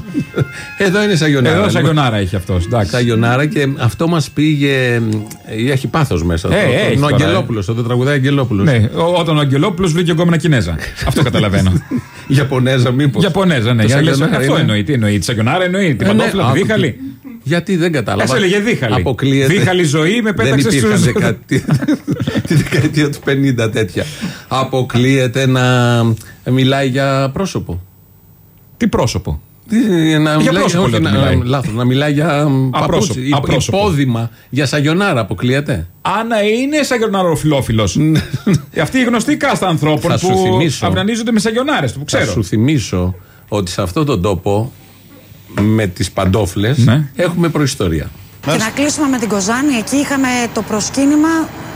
Εδώ είναι σαγιονάρα. Εδώ λοιπόν. σαγιονάρα έχει αυτός. Σαγιονάρα και αυτό μας πήγε. ε, Έχει πάθος μέσα. Ε, το, έχει το, ο τώρα, Αγγελόπουλος, το τραγουδάει Αγγελόπουλος. Ναι, ο- όταν ο Αγγελόπουλος βρήκε γκόμενα Κινέζα. Αυτό καταλαβαίνω. Γιαπωνέζα, μήπως. Γιαπωνέζα, ναι. Το Για λες, σαγιονάρα αυτό είναι. εννοεί. Τι εννοεί, τη Σαγιονάρα εννοεί. Την Ε, ναι, παντόφλα, τη άκου, δίχαλη. Γιατί δεν κατάλαβα. Ας έλεγε δίχαλη. Αποκλείεται. Δίχαλη ζωή με πέταξε Δεν υπήρχαν στους- δεκαετία- τη δεκαετία του 50 τέτοια. Αποκλείεται να μιλάει για πρόσωπο. Τι πρόσωπο; Τι, Να Για μιλάει, πρόσωπο όχι, λέω ότι να, μιλάει. λάθος, να μιλάει για μ, Απρόσωπο, παπούτσι, υπ- απρόσωπο. υπόδημα, για σαγιονάρα αποκλείεται. Άννα είναι σαγιοναροφιλόφιλο. Αυτή η γνωστή κάστα ανθρώπων Θα σου που θυμίσω. αυνανίζονται με σαγιονάρες του, που Θα ξέρω. σου θυμίσω ότι σε αυτόν τον τόπο με τις παντόφλες Ναι. έχουμε προϊστορία. Και να κλείσουμε με την Κοζάνη. Εκεί είχαμε το προσκύνημα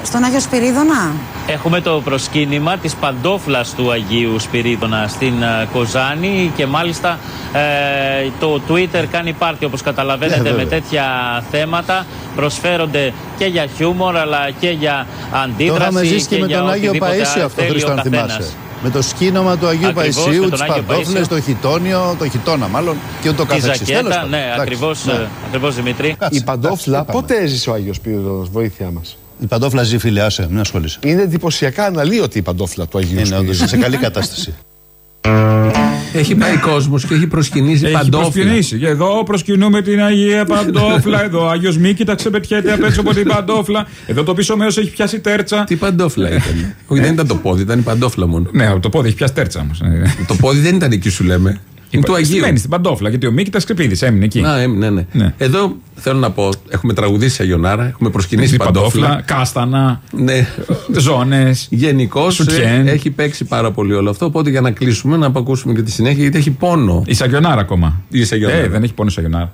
στον Άγιο Σπυρίδωνα. Έχουμε το προσκύνημα της παντόφλας του Αγίου Σπυρίδωνα στην ε, Κοζάνη και μάλιστα ε, το Twitter κάνει πάρτι όπως καταλαβαίνετε Ναι, με βέβαια. τέτοια θέματα προσφέρονται και για χιούμορ αλλά και για Το αντίδραση είχαμε ζήσει και με για τον Άγιο οτιδήποτε Παΐσιο αυτό, θέλει ο Χρήστο, αν καθένας. θυμάσαι. Με το σκήνομα του Αγίου Ακριβώς, με Παϊσίου, τον τις Άγιο παντόφλες, Παΐσιο. το χιτόνιο, το χιτόνα μάλλον και ούτω Τη καθεξής. Τέλος ζακέτα, πάντων. ναι, Εντάξει, ακριβώς, ναι. ε, ακριβώς Δημήτρη. Κάτσε, Η παντόφλα εντάξει, πότε έζησε ο Άγιος Πύρος, βοήθειά μας; Η παντόφλα ζει φίλε, άσε, μην ασχολείσαι. Είναι εντυπωσιακά αναλύωτη η παντόφλα του Αγίου Είναι Σπύρου. όντως σε καλή κατάσταση. Έχει πάει κόσμος και έχει προσκυνήσει Έχει παντόφλα. προσκυνήσει. Και εδώ προσκυνούμε την Αγία Παντόφλα. Εδώ ο Άγιος Μίκη τα ξεπετιέται απ' έξω από την παντόφλα. Εδώ το πίσω μέρος έχει πιάσει τέρτσα. Τι παντόφλα ήταν; Όχι, δεν ήταν το πόδι, ήταν η παντόφλα μόνο. Ναι, το πόδι έχει πιάσει τέρτσα όμως. Το πόδι δεν ήταν εκεί, σου λέμε. Είναι του Αγίου. Μένει στην παντόφλα γιατί ο Μίκη τα σκρυπίδη έμεινε εκεί. Να, έμεινε, ναι, ναι. Εδώ θέλω να πω, έχουμε τραγουδήσει σε Αγιονάρα, έχουμε προσκυνήσει Στην παντόφλα. παντόφλα, κάστανα, Ναι. ζώνες. Γενικώς Σουτιέν. έχει παίξει πάρα πολύ όλο αυτό. Οπότε για να κλείσουμε, να απακούσουμε και τη συνέχεια, γιατί έχει πόνο. Η Σαγιονάρα ακόμα. Η Σαγιονάρα. Ε, δεν έχει πόνο η Σαγιονάρα.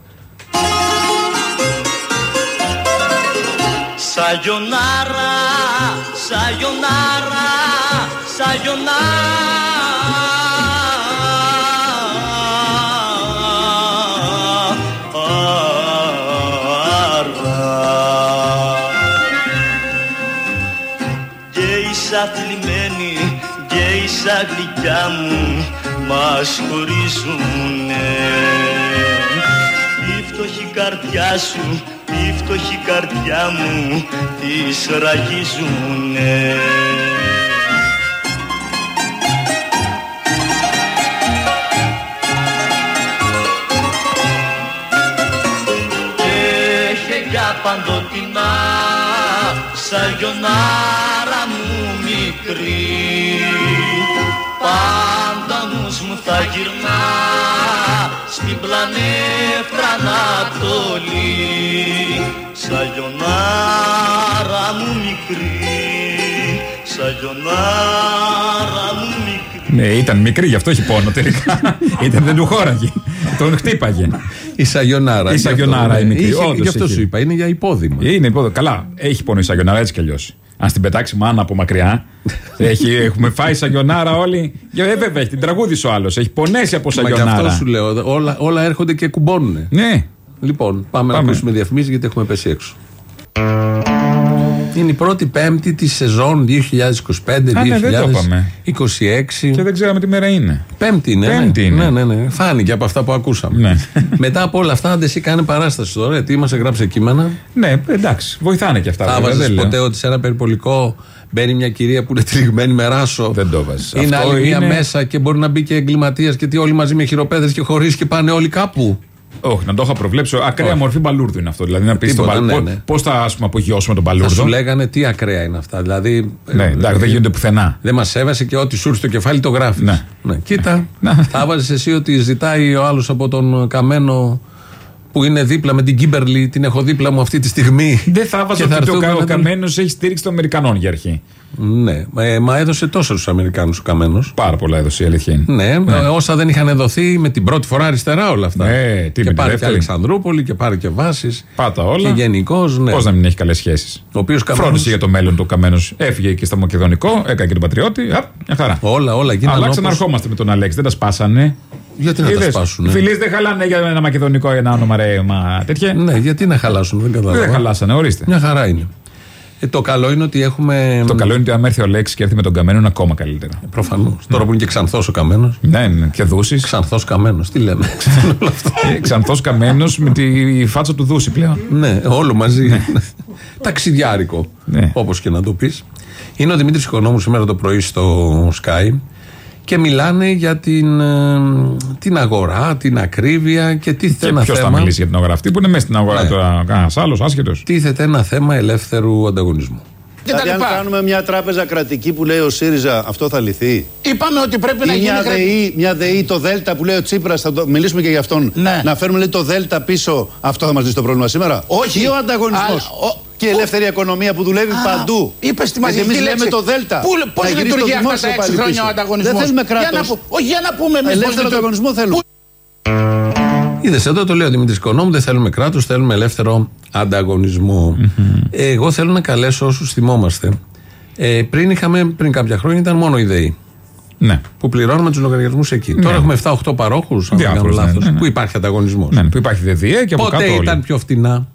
Σαγιονάρα, σαγιονάρα, σαγιονάρα. Γκέισα γλυκιά μου, μας χωρίζουνε. Η φτωχή καρδιά σου, η φτωχή καρδιά μου, τις ραγίζουνε. Και για παντοτινά, σαγιονάρα μου μικρή, θα γυρνά στην πλανέφρα Ανατολή. Σαγιονάρα μου μικρή, σαγιονάρα μου μικρή. Ναι, ήταν μικρή, γι' αυτό έχει πόνο τελικά. ήταν, δεν του χώραγε. Τον χτύπαγε. Η Σαγιονάρα. Η Γι' αυτό, Σαγιονάρα ναι. η μικρή. Είχε- όντως Γι' αυτό είχε. σου είπα, είναι για υπόδημα. Είναι υπόδο. Καλά, έχει πόνο η Σαγιονάρα έτσι κι αλλιώς. Αν στην πετάξει μάνα από μακριά. έχει, έχουμε φάει Σαγιονάρα όλοι. Και, ε, βέβαια, έχει την τραγούδι ο άλλος. Έχει πονέσει από Μα και Σαγιονάρα. αυτό σου λέω. Όλα, όλα έρχονται και κουμπώνουν. Ναι. Λοιπόν, πάμε, να Πάμε. ακούσουμε διαφημίσεις γιατί έχουμε πέσει έξω. Είναι η πρώτη πέμπτη της σεζόν 2025-2026. Α, ναι, δεν το είπαμε. Και δεν ξέραμε τι μέρα είναι. Πέμπτη είναι. Πέμπτη ναι. είναι. Ναι, ναι, ναι. Φάνηκε από αυτά που ακούσαμε. Ναι. Μετά από όλα αυτά, άντε εσύ κάνε παράσταση τώρα. Τι μας έγραψε κείμενα. Ναι, εντάξει, βοηθάνε και αυτά. Θα βέβαια, βάζε δεν λέω. ποτέ ότι σε ένα περιπολικό μπαίνει μια κυρία που είναι τυλιγμένη με ράσο. Δεν το βάζεις. Είναι Αυτό άλλη μία είναι- μέσα και μπορεί να μπει και εγκληματίας και τι όλοι μαζί με χειροπέδες και χωρίς και πάνε όλοι κάπου. Όχι, να το είχα προβλέψει. Ακραία Όχι. μορφή μπαλούρδου είναι αυτό. Δηλαδή να πεις τον Τίποτα, μπαλούρδο. ναι, ναι. Πώς θα ας πούμε, απογειώσουμε τον Θα μπαλούρδο. σου λέγανε τι ακραία είναι αυτά. Δηλαδή. Ναι, εντάξει, δεν γίνονται πουθενά. Δεν μας σέβασε και ό,τι σου έρθει στο κεφάλι το γράφεις. Ναι. Κοίτα, θα βάζεις εσύ ότι ζητάει ο άλλος από τον καμένο που είναι δίπλα με την Κίμπερλι, την έχω δίπλα μου αυτή τη στιγμή. Δεν θα βάζω Και θα ότι το έρθουμε κα- ο να τον- καμένος έχει στήριξη των Αμερικανών για αρχή. Ναι, ε, μα έδωσε τόσο στους Αμερικάνους ο καμένος. Πάρα πολλά έδωσε η αλήθεια είναι. Ναι, ε, όσα δεν είχαν δοθεί με την πρώτη φορά αριστερά όλα αυτά. Ναι, τι με και τη πάρει και δεύτερη. Αλεξανδρούπολη και πάρει και βάσει. Πάτα όλα. Και γενικώς, ναι. Πώς να μην έχει καλές σχέσεις. Ο οποίος Καμένος- Φρόντισε για το μέλλον του καμένος. Έφυγε και στα Μακεδονικό, έκανε και τον Πατριώτη. Απ, μια χαρά. Όλα, όλα γίνανε. Αλλά όπως- ξαναρχόμαστε με τον Αλέξη. Δεν τα σπάσανε. Γιατί να τα Είδες, σπάσουν. Οι φιλίε δεν χαλάνε για ένα Μακεδονικό για ένα όνομα ρε. Μα τέτοια. Ναι, γιατί να χαλάσουν, δεν Δεν καταλαβαίνω. χαλάσανε, ορίστε. Μια χαρά είναι. Ε, το καλό είναι ότι έχουμε. Το καλό είναι ότι αν έρθει ο Λέξης και έρθει με τον Καμένο είναι ακόμα καλύτερα. Προφανώς. Τώρα που είναι και ξανθός ο Καμένος. Ναι, ναι, και δούσης. Ξανθός Καμένος. Τι λέμε. Ξανθός Καμένος με τη φάτσα του δούση πλέον. ναι, όλο μαζί. Ταξιδιάρικο. Όπως και να το πεις. Είναι ο Δημήτρης Οικονόμου σήμερα το πρωί στο Sky και μιλάνε για την, ε, την αγορά, την ακρίβεια και τίθεται Και ένα ποιος θα θέμα. μιλήσει για την αγορά αυτή που είναι μέσα στην αγορά Ναι. τώρα, κανένας άλλος άσχετος. Τίθεται ένα θέμα ελεύθερου ανταγωνισμού. Δηλαδή, αν κάνουμε μια τράπεζα κρατική που λέει ο ΣΥΡΙΖΑ, αυτό θα λυθεί; Είπαμε ότι πρέπει να Ή γίνει μια κρα- ΔΕΗ, μια ΔΕΗ, το ΔΕΛΤΑ που λέει ο Τσίπρας, θα το μιλήσουμε και για αυτόν. Να φέρουμε λέει, το ΔΕΛΤΑ πίσω, αυτό θα μας λύσει το πρόβλημα σήμερα; Όχι. Ή ο ανταγωνισμός; Αλλά, ο- Και η ελεύθερη οικονομία που δουλεύει Α, παντού. Είπες τη Γιατί μαζική εμείς λέμε λέξη. το ΔΕΛΤΑ. Πού, πώς Να γυρίσει λειτουργεί το αυτά δημόσιο τα έξι πάλι χρόνια πίσω. ο ανταγωνισμός; Δεν θέλουμε Για να, κράτος. πού- όχι, για να πούμε εμείς πώς Ελεύθερο λειτουργεί. ανταγωνισμό θέλουμε. Είδες εδώ το λέει ο Δημήτρης Οικονόμου, δεν θέλουμε κράτος, θέλουμε ελεύθερο ανταγωνισμό. Εγώ θέλω να καλέσω όσους θυμόμαστε. Ε, πριν είχαμε, πριν κάποια χρόνια ήταν μόνο η ΔΕΗ. Ναι. Που πληρώνουμε τους λογαριασμούς εκεί. Ναι. Τώρα έχουμε 7-8 παρόχους, αν δεν κάνω Διάφορους, ναι, λάθος, ναι, ναι. που υπάρχει ανταγωνισμός. Ναι, που υπάρχει ΔΕΔΙΕ και από Πότε κάτω όλοι. ήταν πιο φτηνά;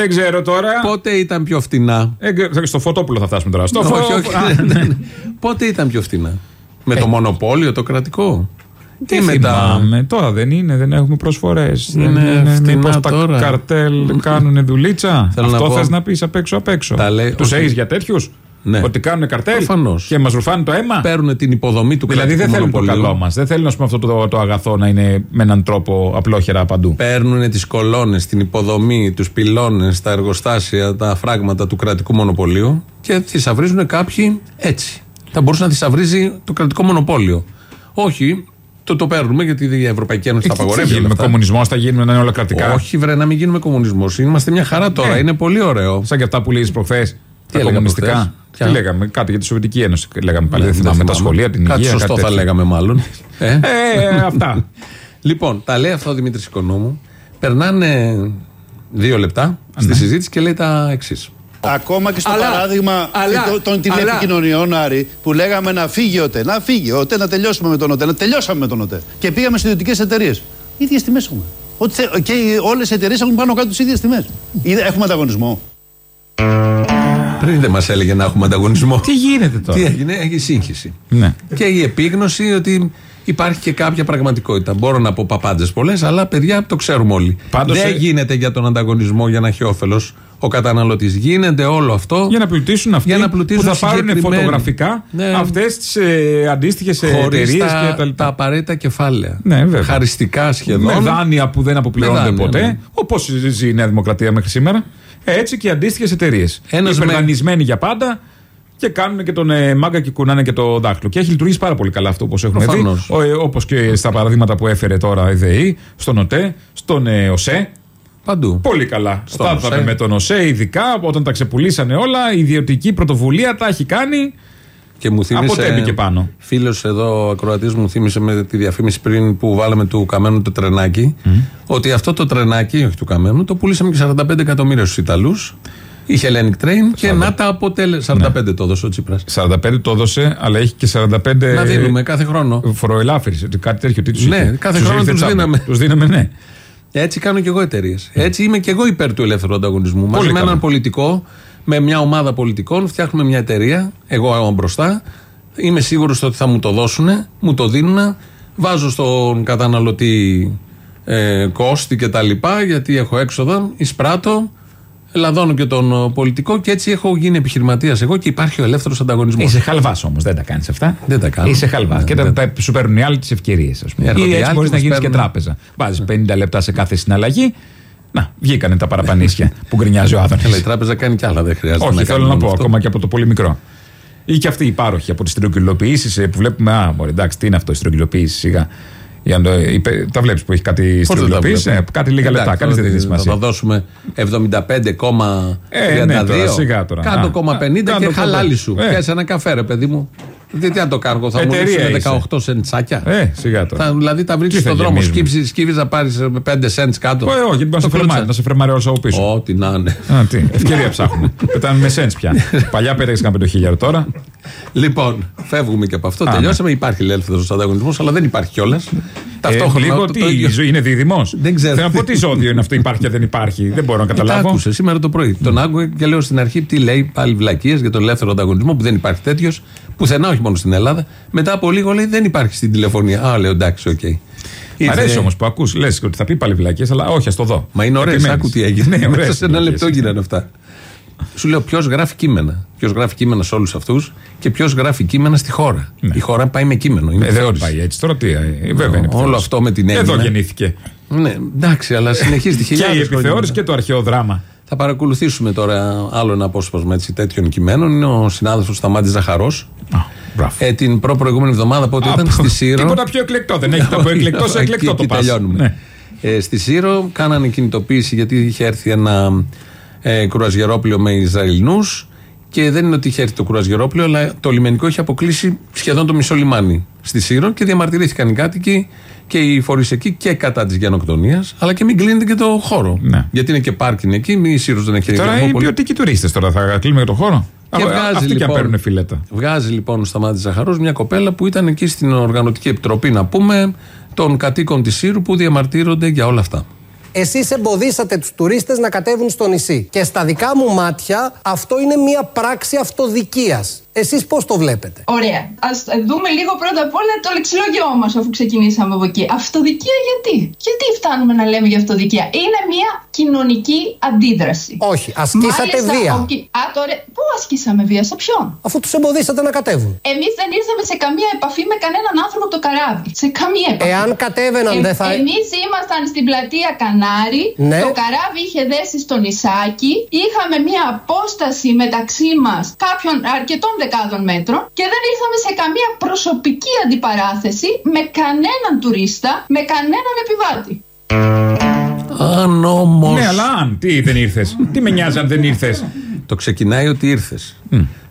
Δεν ξέρω τώρα. Πότε ήταν πιο φτηνά; Ε, στο φωτόπουλο θα φτάσουμε τώρα. Στο Όχι, φω- όχι, Α, ναι, ναι, ναι. Πότε ήταν πιο φτηνά; Με το μονοπόλιο, το κρατικό; Τι Ή με τα. θυμάμαι. Τώρα δεν είναι, δεν έχουμε προσφορές. Είναι φτηνά Μήπως τα τώρα. καρτέλ κάνουν δουλίτσα; Θέλω να Αυτό πω- θες να πεις απ' έξω απ' έξω. Τα λέει- Τους όχι. έχεις για τέτοιους; Ναι. Ότι κάνουν καρτέλ Προφανώς. και μας ρουφάνε το αίμα. Παίρνουν την υποδομή του Δηλαδή δεν κρατικού θέλουν το μονοπωλίου. καλό μας. Δεν θέλουν ας πούμε, αυτό το, το αγαθό να είναι με έναν τρόπο απλόχερα παντού. Παίρνουν τις κολόνες, την υποδομή, τους πυλώνες, τα εργοστάσια, τα φράγματα του κρατικού μονοπωλίου και θησαυρίζουν κάποιοι έτσι. Θα μπορούσε να θησαυρίζει το κρατικό μονοπόλιο. Όχι, το το παίρνουμε γιατί η Ευρωπαϊκή Ένωση Ε, τα τι θα απαγορεύει. γίνουμε, όλα αυτά. κομμουνισμός θα γίνουμε να είναι όλα κρατικά; Όχι, βρε, να μην γίνουμε κομμουνισμός. Είμαστε μια χαρά τώρα. Ναι. Είναι πολύ ωραίο. Σαν και αυτά που λέει προχθές. Τα έλεγα κομμουνιστικά. Προχθές; Τι Ποια; λέγαμε, κάτι για τη Σοβιετική Ένωση. Λέγαμε πάλι. Ναι, δεν δεν θυμάμαι τα θυμάμαι. σχολεία, την Κάτι υγεία. σωστό θα τέτοιο. λέγαμε μάλλον. Ε. Ε, αυτά. Λοιπόν, τα λέει αυτό ο Δημήτρης Οικονόμου. Περνάνε δύο λεπτά στη συζήτηση και λέει τα εξής. Ακόμα και στο Αλλά- παράδειγμα αλλά- των- των αλλά- τηλεπικοινωνιών, Άρη, που λέγαμε να φύγει ο ΟΤΕ, να φύγει ο ΟΤΕ, να τελειώσουμε με τον ΟΤΕ, να τελειώσαμε με τον ΟΤΕ. Και πήγαμε στις ιδιωτικές εταιρείες. ίδιες τιμές έχουμε. Ό,τι θε- και όλες οι εταιρείες έχουν πάνω κάτω τις ίδιες τιμές. Έχουμε ανταγωνισμό. Πριν δεν μας έλεγε να έχουμε ανταγωνισμό. Τι γίνεται τώρα; Τι έγινε, έχει σύγχυση. Ναι. Και η επίγνωση ότι υπάρχει και κάποια πραγματικότητα. Μπορώ να πω παπάντζες πολλές, αλλά παιδιά το ξέρουμε όλοι. Πάντως, δεν ε, γίνεται για τον ανταγωνισμό για να έχει όφελος ο καταναλωτής. Γίνεται όλο αυτό Για να πλουτίσουν αυτοί για να πλουτίσουν που θα πάρουν συγκεκριμένοι. φωτογραφικά Ναι. αυτές τις ε, αντίστοιχες χωρίς εταιρείες τα, και τα λοιπά. τα απαραίτητα κεφάλαια. Ναι, βέβαια. Χαριστικά σχεδόν. Με δάνεια που δεν αποπληρώνονται Με δάνεια, ποτέ. ναι. Όπως ζει η Νέα Δημοκρατία μέχρι σήμερα. Έτσι και οι αντίστοιχες εταιρείες. Ένας Υπερδανεισμένοι για πάντα και κάνουν και τον ε, μάγκα και κουνάνε και το δάχτυλο. Και έχει λειτουργήσει πάρα πολύ καλά αυτό όπως έχουμε Προφανώς. δει. Όπως και στα παραδείγματα που έφερε τώρα η ΔΕΗ, στον ΟΤΕ, στον ε, ΟΣΕ. Παντού. Πολύ καλά. Στον Στάθαμε ΟΣΕ. με τον ΟΣΕ, ειδικά όταν τα ξεπουλήσανε όλα. Η ιδιωτική πρωτοβουλία τα έχει κάνει. Και μου θύμισε. Από τέμπη και πάνω. Φίλος εδώ, ακροατής μου θύμισε με τη διαφήμιση πριν που βάλαμε του Καμένου το τρενάκι. Ότι αυτό το τρενάκι, όχι του Καμένου, το πουλήσαμε και 45 εκατομμύρια στους Ιταλούς. Είχε Hellenic Train και να τα αποτέλεσε. 45 το έδωσε ο Τσίπρας. 45 το έδωσε, αλλά έχει και 45. Να δίνουμε κάθε χρόνο. Φοροελάφρυνση, ότι κάτι τέτοιο. Τι τους Ναι, είχε. κάθε Τους χρόνο ήρθε τους τσάμπα. δίναμε. Τους δίναμε, ναι. Έτσι κάνω και εγώ εταιρείες. Έτσι είμαι και εγώ υπέρ του ελεύθερου ανταγωνισμού. Μαζί με καλά. έναν πολιτικό, με μια ομάδα πολιτικών, φτιάχνουμε μια εταιρεία. Εγώ εγώ μπροστά. Είμαι σίγουρος ότι θα μου το δώσουν, μου το δίνουν. Βάζω στον καταναλωτή ε, κόστη και τα λοιπά, γιατί έχω έξοδα. Εισπράττω, λαδώνω και τον ε, πολιτικό και έτσι έχω γίνει επιχειρηματίας εγώ και υπάρχει ο ελεύθερος ανταγωνισμός. Είσαι χαλβάς όμως, δεν τα κάνεις αυτά. Δεν τα κάνω. Είσαι χαλβάς. Ναι, και δεν- τα, τα, σου παίρνουν οι άλλοι τις ευκαιρίες, ας πούμε. Έρχονται Ή οι έτσι άλλοι μπορείς και να μας γίνεις και παίρνουν. τράπεζα. Βάζεις 50 λεπτά σε κάθε συναλλαγή. Να, βγήκανε τα παραπανίσια που γκρινιάζει ο Άδωνης. Έλα, η τράπεζα κάνει κι άλλα, δεν χρειάζεται Όχι, να θέλω κάνει να μόνο πω, αυτό. ακόμα και από το πολύ μικρό. Ή και αυτοί οι πάροχοι από τις στρογγυλοποιήσει που βλέπουμε. Α, μωρέ, εντάξει, τι είναι αυτό η στρογγυλοποίηση, σιγά. Για να το, είπε- τα βλέπεις που έχει κάτι Πότε τα στρογγυλοποίηση. βλέπουμε. Ε, κάτι λίγα λεπτά. Εντάξει, Κανεί δεν τώρα δίνει τι- Θα σημασία. το δώσουμε 75,32. Ε, ναι, τώρα, σιγά τώρα. Κάτω Α, κόμμα 50 κάτω και κόμμα. χαλάλι σου. Ε. Πιάσε ένα καφέ, ρε παιδί μου. Τι, τι να το κάνω, θα μου Εταιρεία ρίξουν είσαι. 18 σεντσάκια. Ε, σιγά τώρα. Θα, δηλαδή τα βρίσκεις Τι θα στον δρόμο, γεμίζουμε. σκύβει σκύβεις να πάρεις 5 σέντ κάτω. Ε, όχι, να σε Το φρεμάρει, φλούτσα. να σε φρεμάρει όσο από πίσω. Ό,τι να είναι. Α, τι, ευκαιρία ψάχνουμε. Πετάμε με σέντ πια. Παλιά πέταξες κανένα πεντοχίλιαρο τώρα; Λοιπόν, φεύγουμε και από αυτό. Α, Τελειώσαμε. Υπάρχει ελεύθερος ανταγωνισμός, αλλά δεν υπάρχει κιόλας. Ε, λίγο τι, η ζωή είναι δίδυμο. Δεν ξέρω. Θέλω να πω τι ζώδιο είναι αυτό, υπάρχει και δεν υπάρχει. Δεν μπορώ να Τα καταλάβω. άκουσες σήμερα το πρωί. Τον άκουγα και λέω στην αρχή τι λέει πάλι βλακίες για τον ελεύθερο ανταγωνισμό που δεν υπάρχει τέτοιος. Πουθενά, όχι μόνο στην Ελλάδα. Μετά από λίγο λέει δεν υπάρχει στην τηλεφωνία. Α, λέω εντάξει, οκ. Μ' Ήρθε- αρέσει όμως που ακούς, λες ότι θα πει πάλι βλακίες, αλλά όχι, ας το δω. Μα είναι ωραίες, Επιμένεις. άκου τι έγινε. Ναι, ωραίες Μέσα σε ένα βλακίες. λεπτό γίνανε αυτά. Σου λέω ποιος γράφει κείμενα; Ποιος γράφει κείμενα σε όλους αυτούς και ποιος γράφει κείμενα στη χώρα; Η χώρα πάει με κείμενο. Είναι Ε, δεν επιθεώρηση. πάει έτσι τώρα, τι, ε, βέβαια είναι Όλο επιθεώρηση. αυτό με την Εδώ Έλληνα. γεννήθηκε. Ναι, εντάξει, αλλά συνεχίζεται Και χιλιάδες η χρόνια επιθεώρηση μετά. και το αρχαίο δράμα. Θα παρακολουθήσουμε τώρα άλλο ένα απόσπασμα έτσι, τέτοιων κειμένων. Είναι ο συνάδελφος Σταμάτης Ζαχαρός. Ε, την προ-προηγούμενη εβδομάδα από ό,τι Α, ήταν πω, στη Σύρο. τίποτα πιο εκλεκτό δεν έχετε από εκλεκτός σε Εκεί- εκλεκτό το εκεί πας. τελειώνουμε. Ναι. Ε, στη Σύρο κάνανε κινητοποίηση γιατί είχε έρθει ένα ε, κρουαζιερόπλαιο με Ισραηλινούς και δεν είναι ότι είχε έρθει το κρουαζιερόπλαιο, αλλά το λιμενικό είχε αποκλείσει σχεδόν το μισό λιμάνι στη Σύρο και διαμαρτυρήθηκαν οι κάτοικοι και οι φορείς εκεί και κατά της γενοκτονίας, αλλά και μην κλείνετε και το χώρο. Γιατί είναι και πάρκινγκ εκεί, μη η Σύρος δεν έχει Ναι. Τώρα ρεγισμό οι πολύ. ποιοτικοί τουρίστες τώρα θα κλείνουμε για το χώρο; Και Α, βγάζει, Αυτοί και αν λοιπόν, παίρνουν φιλέτα. Βγάζει λοιπόν ο Σταμάτη Ζαχαρός μια κοπέλα που ήταν εκεί στην Οργανωτική Επιτροπή, να πούμε, των κατοίκων της Σύρου που διαμαρτύρονται για όλα αυτά. Εσείς εμποδίσατε τους τουρίστες να κατέβουν στο νησί. Και στα δικά μου μάτια αυτό είναι μια πράξη αυτοδικίας. Εσείς πώς το βλέπετε; Ωραία. Α δούμε λίγο πρώτα απ' όλα το λεξιλόγιό μας, αφού ξεκινήσαμε από εκεί. Αυτοδικία γιατί; Γιατί φτάνουμε να λέμε για αυτοδικία; Είναι μια κοινωνική αντίδραση. Όχι, ασκήσατε Μάλιστα, βία. ο κυ- Α, τώρα, πού ασκήσαμε βία, σε ποιον; Αφού τους εμποδίσατε να κατέβουν. Εμείς δεν ήρθαμε σε καμία επαφή με κανέναν άνθρωπο από το καράβι. Σε καμία επαφή. Εάν κατέβαιναν, δεν θα- Εμείς ήμασταν στην πλατεία Κανάρι. Ναι. Το καράβι είχε δέσει στο νησάκι. Είχαμε μια απόσταση μεταξύ μας κάποιων αρκετών δεκάδων μέτρων και δεν ήρθαμε σε καμία προσωπική αντιπαράθεση με κανέναν τουρίστα, με κανέναν επιβάτη. Αν όμω. Ναι, αλλά αν. Τι δεν ήρθες; τι με νοιάζει αν δεν ήρθες; Το ξεκινάει ότι ήρθες.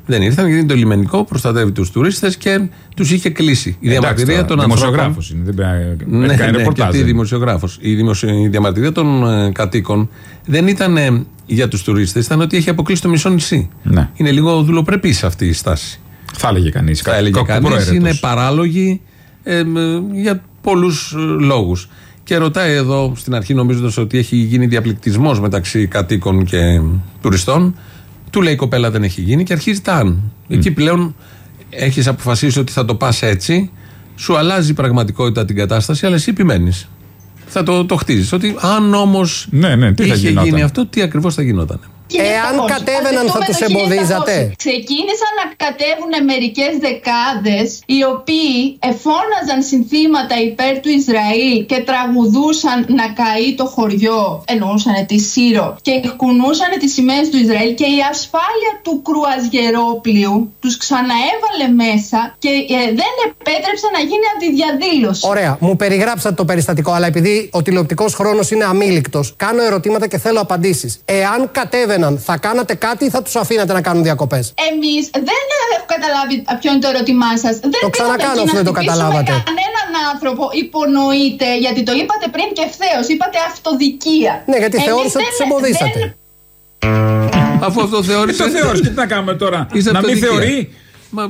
Δεν ήρθαν γιατί είναι το λιμενικό, προστατεύει τους τουρίστες και τους είχε κλείσει. Η διαμαρτυρία των ανθρώπων. Δημοσιογράφος είναι. Δεν πρέπει να Ναι, κάνει ναι, ρεπορτάζ. και τι δεν. δημοσιογράφος. Η, δημοσιο... η διαμαρτυρία των ε, κατοίκων δεν ήταν ε, για τους τουρίστες, ήταν ότι έχει αποκλείσει το μισό νησί. Ναι. Είναι λίγο δουλοπρεπής αυτή η στάση. Θα έλεγε κανείς. Θα έλεγε κανείς. Είναι παράλογη ε, μ, για πολλούς λόγους. Και ρωτάει εδώ στην αρχή, νομίζοντας ότι έχει γίνει διαπληκτισμός μεταξύ κατοίκων και τουριστών. Του λέει η κοπέλα δεν έχει γίνει και αρχίζει τα αν. Εκεί πλέον έχεις αποφασίσει ότι θα το πας έτσι, σου αλλάζει η πραγματικότητα την κατάσταση, αλλά εσύ επιμένεις. Θα το, το χτίζεις. Ότι αν όμως Ναι, ναι, τι θα είχε γινόταν; γίνει αυτό, τι ακριβώς θα γινόταν. Εάν κατέβαιναν θα τους 1700. εμποδίζατε. Ξεκίνησαν να κατέβουν μερικές δεκάδες οι οποίοι εφώναζαν συνθήματα υπέρ του Ισραήλ και τραγουδούσαν να καεί το χωριό, εννοούσαν τη Σύρο και κουνούσαν τις σημαίες του Ισραήλ και η ασφάλεια του κρουαζιερόπλιου τους ξαναέβαλε μέσα και ε, δεν επέτρεψε να γίνει αντιδιαδήλωση. Ωραία, μου περιγράψατε το περιστατικό, αλλά επειδή ο τηλεοπτικός χρόνος είναι αμήλικτος, κάνω ερωτήματα και θέλω απαντήσεις. Εάν κατέβαιναν, θα κάνατε κάτι ή θα τους αφήνατε να κάνουν διακοπές; Εμείς δεν έχω καταλάβει ποιο είναι το ερώτημά σας. Δεν Το ξανακάνω πήγαμε εκεί αφού δεν το να χτυπήσουμε καταλάβατε. Κανέναν άνθρωπο υπονοείται, γιατί το είπατε πριν και ευθέως. Είπατε αυτοδικία. Ναι, γιατί Εμείς θεώρησα ότι δεν- τους εμποδίσατε. δεν- Αφού αυτό θεώρησε. Τι το θεώρησε και τι να κάνουμε τώρα; Είσαι να μην αυτοδικία. θεωρεί. Μα, ε,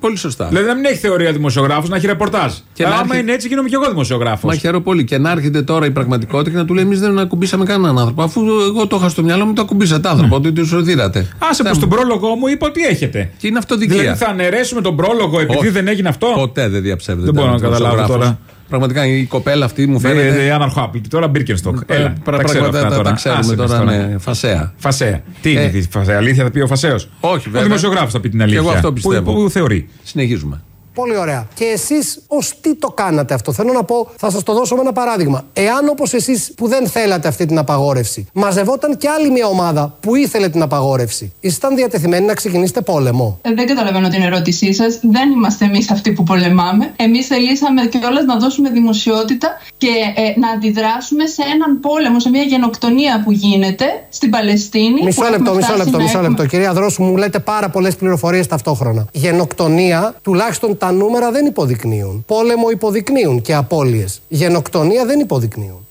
πολύ σωστά. Δηλαδή να μην έχει θεωρία δημοσιογράφος, να έχει ρεπορτάζ. Και Και να Άμα έρχεται- είναι έτσι, γίνομαι κι εγώ δημοσιογράφος. Μα χαίρομαι πολύ. Και να έρχεται τώρα η πραγματικότητα και να του λέει: Εμείς δεν ακουμπήσαμε κανέναν άνθρωπο. Αφού εγώ το είχα στο μυαλό μου, το ακουμπήσατε άνθρωπο, ότι τους δίρατε. Άσε που στον πρόλογο μου είπα ότι έχετε. Και είναι αυτοδικία. Δηλαδή θα αναιρέσουμε τον πρόλογο επειδή Όχι. δεν έγινε αυτό; Ποτέ δεν διαψεύδεται. Δεν μπορώ να ένας καταλάβω δημοσιογράφος. τώρα. Πραγματικά η κοπέλα αυτή μου Δεν φαίνεται. είναι αναρχόπλητη. Τώρα Μπίρκενστοκ. Ε, Έλα, πρα- τα ξέρω πράγματα αυτά τα- τώρα. τα ξέρουμε Άσε τώρα, μας ναι, φασαία. Φασαία. Τι Ε. είναι η φασαία, αλήθεια θα πει ο Φασαίο. Όχι, βέβαια. Ο δημοσιογράφος θα πει την Και αλήθεια. εγώ αυτό Που- πιστεύω. Που, θεωρεί. Συνεχίζουμε. Πολύ ωραία. Και εσείς ως τι το κάνατε αυτό; Θέλω να πω, θα σας το δώσω με ένα παράδειγμα. Εάν όπως εσείς που δεν θέλατε αυτή την απαγόρευση, μαζευόταν και άλλη μια ομάδα που ήθελε την απαγόρευση, ήσασταν διατεθειμένοι να ξεκινήσετε πόλεμο; Ε, δεν καταλαβαίνω την ερώτησή σας. Δεν είμαστε εμείς αυτοί που πολεμάμε. Εμείς θελήσαμε κιόλας να δώσουμε δημοσιότητα και ε, να αντιδράσουμε σε έναν πόλεμο, σε μια γενοκτονία που γίνεται στην Παλαιστίνη. Μισό που έχουμε λεπτό, μισό φτάσει λεπτό, να μισό έχουμε- λεπτό. Κυρία Δρόσου, μου λέτε πάρα πολλές πληροφορίες ταυτόχρονα. Γενοκτονία, τουλάχιστον τα νούμερα δεν υποδεικνύουν. Πόλεμο υποδεικνύουν και απώλειες. Γενοκτονία δεν υποδεικνύουν.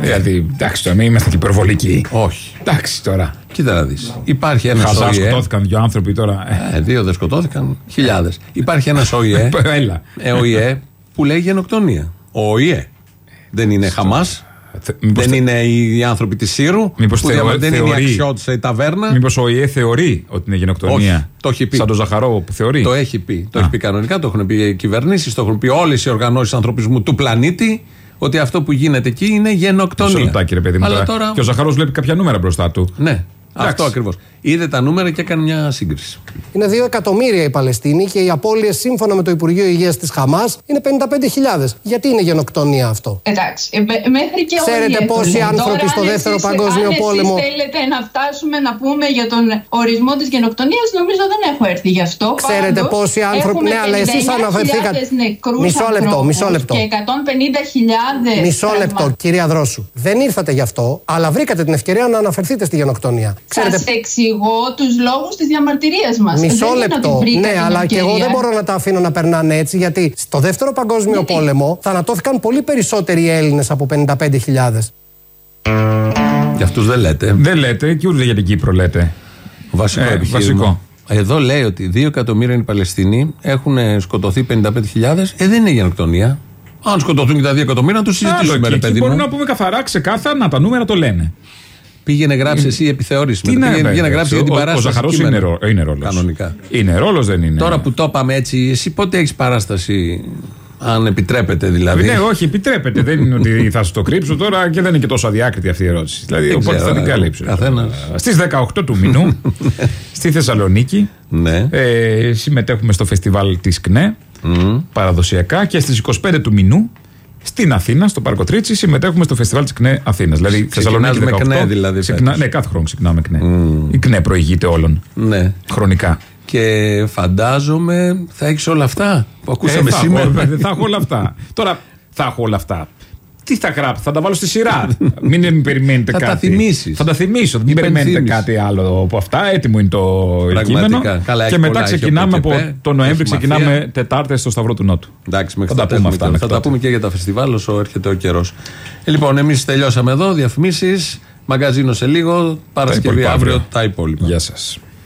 Δηλαδή, εντάξει τώρα, μην είμαστε και υπερβολικοί. Όχι. Εντάξει τώρα. Κοίτα να δεις. Υπάρχει ένας Χαζά ΟΗΕ. σκοτώθηκαν δύο άνθρωποι τώρα. Ε, δύο δεν σκοτώθηκαν. Χιλιάδες. Υπάρχει ένας ΟΗΕ. Έλα. ε, ΟΗΕ που λέει γενοκτονία. Ο ΟΗΕ. Δεν είναι Χαμάς. Δεν είναι οι άνθρωποι της Σύρου. Μήπως που θεω- διαβα- δεν είναι οι θεωρεί- αξιώτε σε ταβέρνα. Μήπως ο ΙΕ θεωρεί ότι είναι γενοκτονία; Όχι, το έχει πει. Σαν τον Ζαχαρό που θεωρεί. Το έχει πει. Το έχει πει κανονικά, το έχουν πει οι κυβερνήσεις, το έχουν πει όλες οι οργανώσεις ανθρωπισμού του πλανήτη. Ότι αυτό που γίνεται εκεί είναι Μισό γενοκτονία. λεπτάκι, ρε παιδί μου. Αλλά τώρα. τώρα. Και ο Ζαχαρός βλέπει κάποια νούμερα μπροστά του. Ναι, αυτό ακριβώς. Είδε τα νούμερα και έκανε μια σύγκριση. Είναι 2 εκατομμύρια οι Παλαιστίνοι και οι απώλειες σύμφωνα με το Υπουργείο Υγείας της Χαμάς είναι 55.000. Γιατί είναι γενοκτονία αυτό; Εντάξει, ε, με- μέχρι και Ξέρετε όλοι πόσοι έφταναν. άνθρωποι Τώρα, στο αν δεύτερο εσείς- παγκόσμιο αν πόλεμο- εσείς θέλετε να φτάσουμε να πούμε για τον ορισμό της γενοκτονίας, νομίζω δεν έχω έρθει γι' αυτό. Ξέρετε Πάντως, πόσοι άνθρωποι- έχουμε ναι, αλλά εσείς 59.000 αναφερθήκατε- νεκρούς Μισό λεπτό, ανθρώπους μισό λεπτό. Και 150.000 Μισό λεπτό, κυρία Δρόσου. Δεν ήρθατε γι' αυτό, αλλά βρήκατε την ευκαιρία να αναφερθείτε στη γενοκτονία. Ξέρετε... Σας εξηγώ τους λόγους της διαμαρτυρίας μας. Μισό δεν είναι ότι λεπτό. βρήκα Ναι, την αλλά και εγώ ευκαιρία. δεν μπορώ να τα αφήνω να περνάνε έτσι, γιατί στο δεύτερο παγκόσμιο πόλεμο θανατώθηκαν πολύ περισσότεροι Έλληνες από 55.000. Για αυτούς δεν λέτε. Δεν λέτε και ούτε για την Κύπρο λέτε. Βασικό Ε, επιχείρημα. βασικό. Εδώ λέει ότι 2 εκατομμύρια είναι οι Παλαιστίνοι, έχουν σκοτωθεί 55.000. Ε, δεν είναι γενοκτονία. Αν σκοτωθούν και τα 2 εκατομμύρια, να το συζητήσουμε, Άλλο ρε εκεί. παιδί Εκεί μου. Μπορούμε να πούμε καθαρά, ξεκάθαρα, να τα νούμερα το λένε. Πήγαινε γράψει εσύ επιθεώρηση. Τι μετά. να Πήγαινε, πήγαινε βέβαια, γράψει για την ο- παράσταση. Ο Ζαχαρός κείμενο. είναι, ρο- είναι ρόλος. Κανονικά. Είναι ρόλος, δεν είναι. Τώρα που το είπαμε έτσι, εσύ πότε έχεις παράσταση, αν επιτρέπετε δηλαδή; Ναι, όχι, επιτρέπεται. δεν είναι ότι θα σου το κρύψω τώρα και δεν είναι και τόσο αδιάκριτη αυτή η ερώτηση. Δηλαδή, Δεν οπότε ξέρω, θα την ε, καλύψω. καθένας. Στις 18 του μηνού, στη Θεσσαλονίκη, Ναι. ε, συμμετέχουμε στο φεστιβάλ της ΚΝΕ παραδοσιακά και στις 25 του μηνού στην Αθήνα, στο Πάρκο Τρίτσι, συμμετέχουμε στο φεστιβάλ της ΚΝΕ Αθήνας. Δηλαδή, Ξεκινάς Θεσσαλονίκη με 18. ΚΝΕ δηλαδή ξεκινά- φέτος. ναι, κάθε χρόνο ξεκινάμε ΚΝΕ. Η ΚΝΕ προηγείται όλων. Ναι. Χρονικά. Και φαντάζομαι θα έχεις όλα αυτά που ακούσαμε Ε, θα σήμερα. Έχω, θα έχω όλα αυτά. Τώρα θα έχω όλα αυτά. Τι θα γράψω, θα τα βάλω στη σειρά. Μην μην περιμένετε Θα τα κάτι. θυμίσεις. Θα τα θυμίσω. Μην περιμένετε Υπενθύμηση. κάτι άλλο από αυτά. Έτοιμο είναι το Πραγματικά. κείμενο. Καλά, έχει και μετά πολλά, έχει ξεκινάμε από από ΚΕΠΕ, το Νοέμβρη, έχει ξεκινάμε μαφία. Τετάρτε στο Σταυρό του Νότου. Εντάξει, μέχρι Θα τα τότε πούμε έχουμε αυτά καιρό. Θα μέχρι τα πούμε και για τα φεστιβάλ όσο έρχεται ο καιρός. λοιπόν, εμείς τελειώσαμε εδώ. Διαφημίσεις. Μαγκαζίνο σε λίγο. Παρασκευή υπόλοιπα αύριο αύριο. τα υπόλοιπα. Γεια σας.